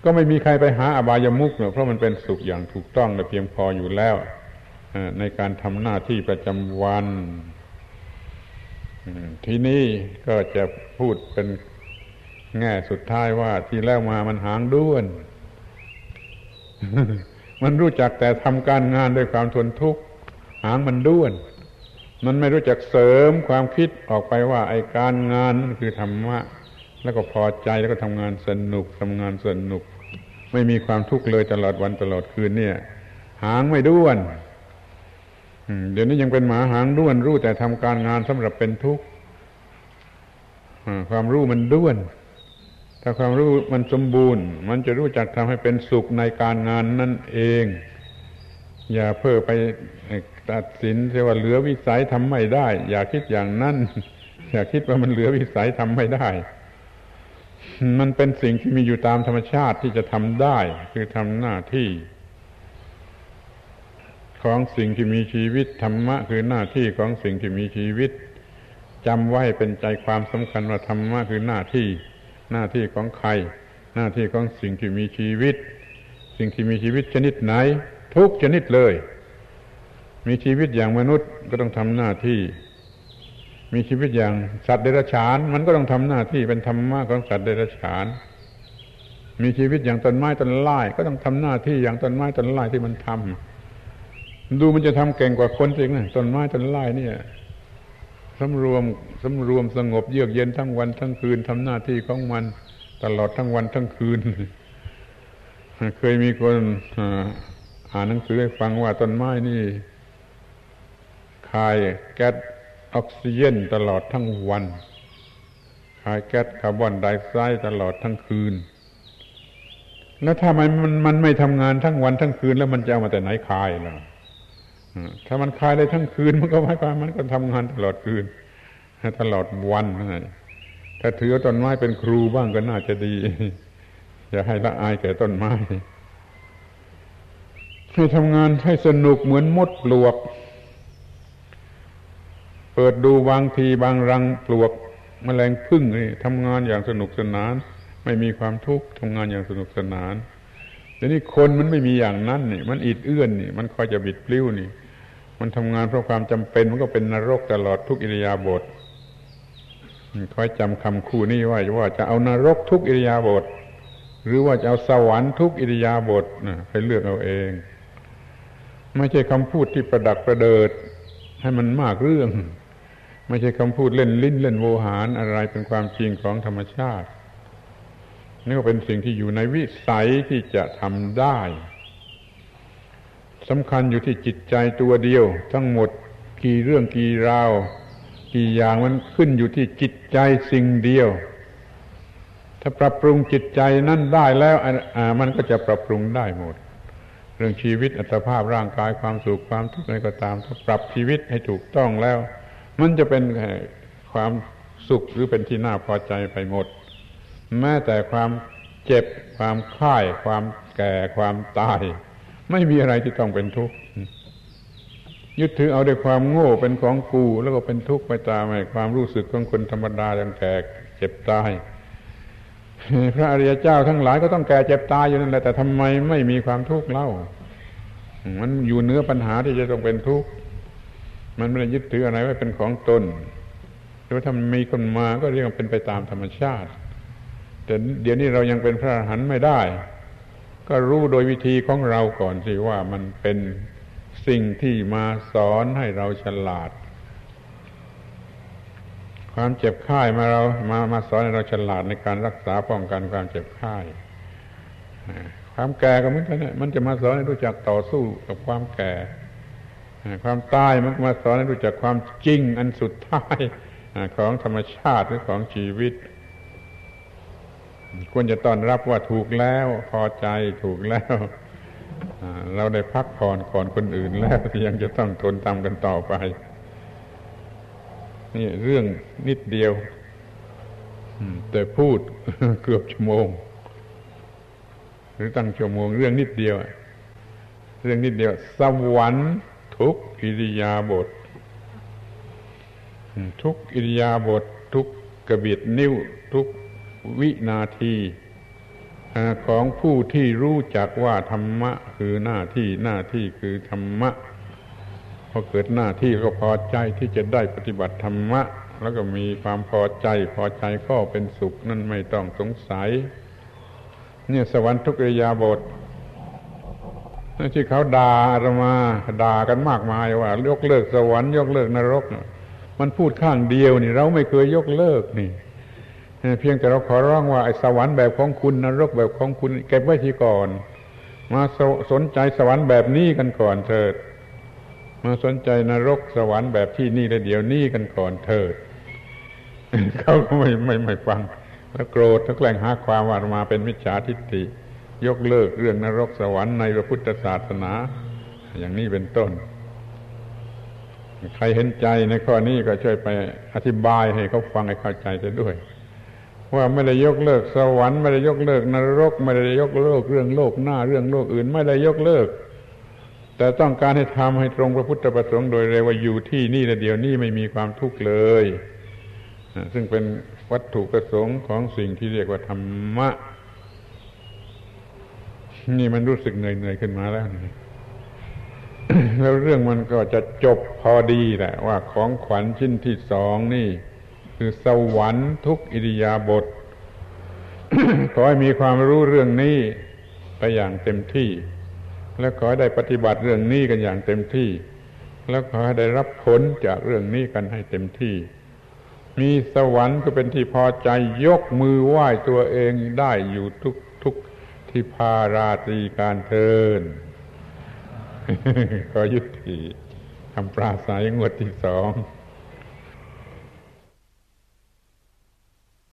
ก็ไม่มีใครไปหาอบายามุกเนอะเพราะมันเป็นสุขอย่างถูกต้องและเพียงพออยู่แล้วในการทำหน้าที่ประจำวันที่นี่ก็จะพูดเป็นแง่สุดท้ายว่าที่แล้วมามันหางด้วน มันรู้จักแต่ทำการงานด้วยความทนทุกข์ หางมันด้วน มันไม่รู้จักเสริมความคิดออกไปว่าไอการงานนั่นคือธรรมะ แล้วก็พอใจแล้วก็ทำงานสนุกทำงานสนุก ไม่มีความทุกข์เลยตลอดวันตลอดคืนเนี่ย หางไม่ด้วนเดี๋ยวนี้ยังเป็นหมาหางด้วนรู้แต่ทำการงานสำหรับเป็นทุกข์ความรู้มันด้วน ถ้าความรู้มันสมบูรณ์ มันจะรู้จักทำให้เป็นสุขในการงานนั่นเอง อย่าเพ้อไปตัดสินว่าเหลือวิสัยทำไม่ได้ อย่าคิดอย่างนั้นอย่าคิดว่ามันเหลือวิสัยทำไม่ได้ มันเป็นสิ่งที่มีอยู่ตามธรรมชาติที่จะทำได้ คือทำหน้าที่ ของสิ่งที่มีชีวิตธรรมะ คือหน้าที่ของสิ่งที่มีชีวิตจำไว้เป็นใจความสำคัญว่าธรรมะคือหน้าที่ หน้าที่ของใคร หน้าที่ของสิ่งที่มีชีวิต สิ่งที่มีชีวิตชนิดไหน ทุกชนิดเลย มีชีวิตอย่างมนุษย์ก็ต้องทำหน้าที่ มีชีวิตอย่างสัตว์เดรัจฉาน มันก็ต้องทำหน้าที่เป็นธรรมะของสัตว์เดรัจฉาน มีชีวิตอย่างต้นไม้ต้นไม้ก็ต้องทำหน้าที่อย่างต้นไม้ต้นไม้ที่มันทำดูมันจะทำเก่งกว่าคนจริงนะต้นไม้ต้นไม้เนี่ยสำรวมสำรวมสงบเยือกเย็นทั้งวันทั้งคืนทำหน้าที่ของมัน ตลอดทั้งวันทั้งคืน เคยมีคน อ่านหนังสือให้ฟังว่าต้นไม้นี่คายแก๊สออกซิเจนตลอดทั้งวัน คายแก๊สคาร์บอนไดออกไซด์ตลอดทั้งคืน แล้วถ้ามันมันมันไม่ทำงานทั้งวันทั้งคืน แล้วมันจะเอามาแต่ไหนคายล่ะถ้ามันคายได้ทั้งคืนมันก็ไม่คลายมันก็ทำงานตลอดคืนตลอดวันถ้าถือต้นไม้เป็นครูบ้างก็น่าจะดี อย่าให้ละอายแก่ต้นไม้ ให้ทำงานให้สนุกเหมือนมดปลวก เปิดดูบางทีบางรังปลวกมแมลงพึ่งนี่ทำงานอย่างสนุกสนาน ไม่มีความทุกข์ทำงานอย่างสนุกสนานแต่นี่คนมันไม่มีอย่างนั้นนี่ มันอิดเอื้อนนี่ มันคอยจะบิดปลิ้วนี่ มันทำงานเพราะความจำเป็นมันก็เป็นนรกตลอดทุกอิริยาบถคอยจำคำคู่นี้ไว้ว่าจะเอานรกทุกอิริยาบถหรือว่าจะเอาสวรรค์ทุกอิริยาบถนะให้เลือกเอาเอง ไม่ใช่คำพูดที่ประดักประเดิด ให้มันมากเรื่อง ไม่ใช่คำพูดเล่นลิ้นเล่นโวหารอะไรเป็นความจริงของธรรมชาตินี่ก็เป็นสิ่งที่อยู่ในวิสัยที่จะทำได้สำคัญอยู่ที่จิตใจตัวเดียว ทั้งหมดกี่เรื่องกี่ราว กี่อย่างมันขึ้นอยู่ที่จิตใจสิ่งเดียว ถ้าปรับปรุงจิตใจนั่นได้แล้วมันก็จะปรับปรุงได้หมด เรื่องชีวิตอัตภาพร่างกายความสุขความทุกข์อะไรก็ตามถ้าปรับชีวิตให้ถูกต้องแล้ว มันจะเป็นความสุขหรือเป็นที่น่าพอใจไปหมด แม้แต่ความเจ็บความค่าย ความแก่ความตาย ไม่มีอะไรที่ต้องเป็นทุกข์ยึดถือเอาด้วยความโง่เป็นของกู แล้วก็เป็นทุกข์ไปตามไอ้ความรู้สึกของคนธรรมดาอย่างแก่เจ็บตาย พระอริยเจ้าทั้งหลายก็ต้องแก่เจ็บตายอยู่นั่นแหละแต่ทำไมไม่มีความทุกข์เล่า มันอยู่เนื้อปัญหาที่จะต้องเป็นทุกข์มันไม่ได้ยึดถืออะไรไว้เป็นของตนหรือว่าถ้ามันมีคนมาก็เรียกว่าเป็นไปตามธรรมชาติ แต่เดี๋ยวนี้เรายังเป็นพระอรหันต์ไม่ได้ ก็รู้โดยวิธีของเราก่อนสิว่ามันเป็นสิ่งที่มาสอนให้เราฉลาด ความเจ็บไข้มาเรามามาสอนให้เราฉลาดในการรักษาป้องกันความเจ็บไข้ความแก่ก็เหมือนกันมันจะมาสอนให้รู้จักต่อสู้กับความแก่ความตายมันมาสอนให้รู้จักความจริงอันสุดท้ายของธรรมชาติหรือของชีวิต ควรจะต้อนรับว่าถูกแล้ว พอใจถูกแล้วเราได้พักผ่อนก่อนคนอื่นแล้วยังจะต้องทนตามกันต่อไป นี่เรื่องนิดเดียวแต่พูดเกือบชั่วโมง หรือตั้งชั่วโมง เรื่องนิดเดียว เรื่องนิดเดียว สวรรค์ทุกอิริยาบถทุกอิริยาบถทุกกระบิดนิ้ว ทุกวินาทีของผู้ที่รู้จักว่าธรรมะคือหน้าที่หน้าที่คือธรรมะพ อเกิดหน้าที่ก็พอใจที่จะได้ปฏิบัติธรรมะ แล้วก็มีความพอใจพอใจก็เป็นสุขนั่นไม่ต้องสงสัย เนี่ยสวรรค์ทุกริยาบทที่เขาด่าเรามาด่ากันมากมายว่ายกเลิกสวรรค์ยกเลิกนรก มันพูดข้างเดียวนี่ เราไม่เคยยกเลิกนี่เพียงแต่เราขอร้องว่าไอ้สวรรค์แบบของคุณนรกแบบของคุณ เก็บไว้ที่ก่อน มาสสนใจสวรรค์แบบนี้กันก่อนเถิด มาสนใจนรกสวรรค์แบบที่นี่และเดี๋ยวนี้กันก่อนเถิดเขาก็ไม่ไม่ไม่ฟัง แล้วโกรธทั้งแกล้งหาความว่ามาเป็นมิจฉาทิฏฐิยกเลิกเรื่องนรกสวรรค์ในพระพุทธศาสนา อย่างนี้เป็นต้น ใครเห็นใจในข้อนี้ก็ช่วยไปอธิบายให้เขาฟังให้เข้าใจจะด้วย ว่าไม่ได้ยกเลิกสวรรค์ไม่ได้ยกเลิกนรก ไม่ได้ยกเลิกเรื่องโลกหน้าเรื่องโลกอื่น ไม่ได้ยกเลิก แต่ต้องการให้ทำให้ตรงพระพุทธประสงค์โดยเร็วว่าอยู่ที่นี่และเดี๋ยวนี้ไม่มีความทุกข์เลย ซึ่งเป็นวัตถุประสงค์ของสิ่งที่เรียกว่าธรรมะ นี่มันรู้สึกเหนื่อยๆขึ้นมาแล้วแล้วเรื่องมันก็จะจบพอดีแหละว่าของขวัญชิ้นที่สองนี่ คือสวรรค์ทุกอิริยาบถขอให้มีความรู้เรื่องนี้ไปอย่างเต็มที่ และขอได้ปฏิบัติเรื่องนี้กันอย่างเต็มที่ แล้วขอได้รับผลจากเรื่องนี้กันให้เต็มที่ มีสวรรค์ก็เป็นที่พอใจยกมือไหว้ตัวเองได้อยู่ทุกทุกที่พาราตรีการเทินขอยุติทำปราศัยงวดที่สอง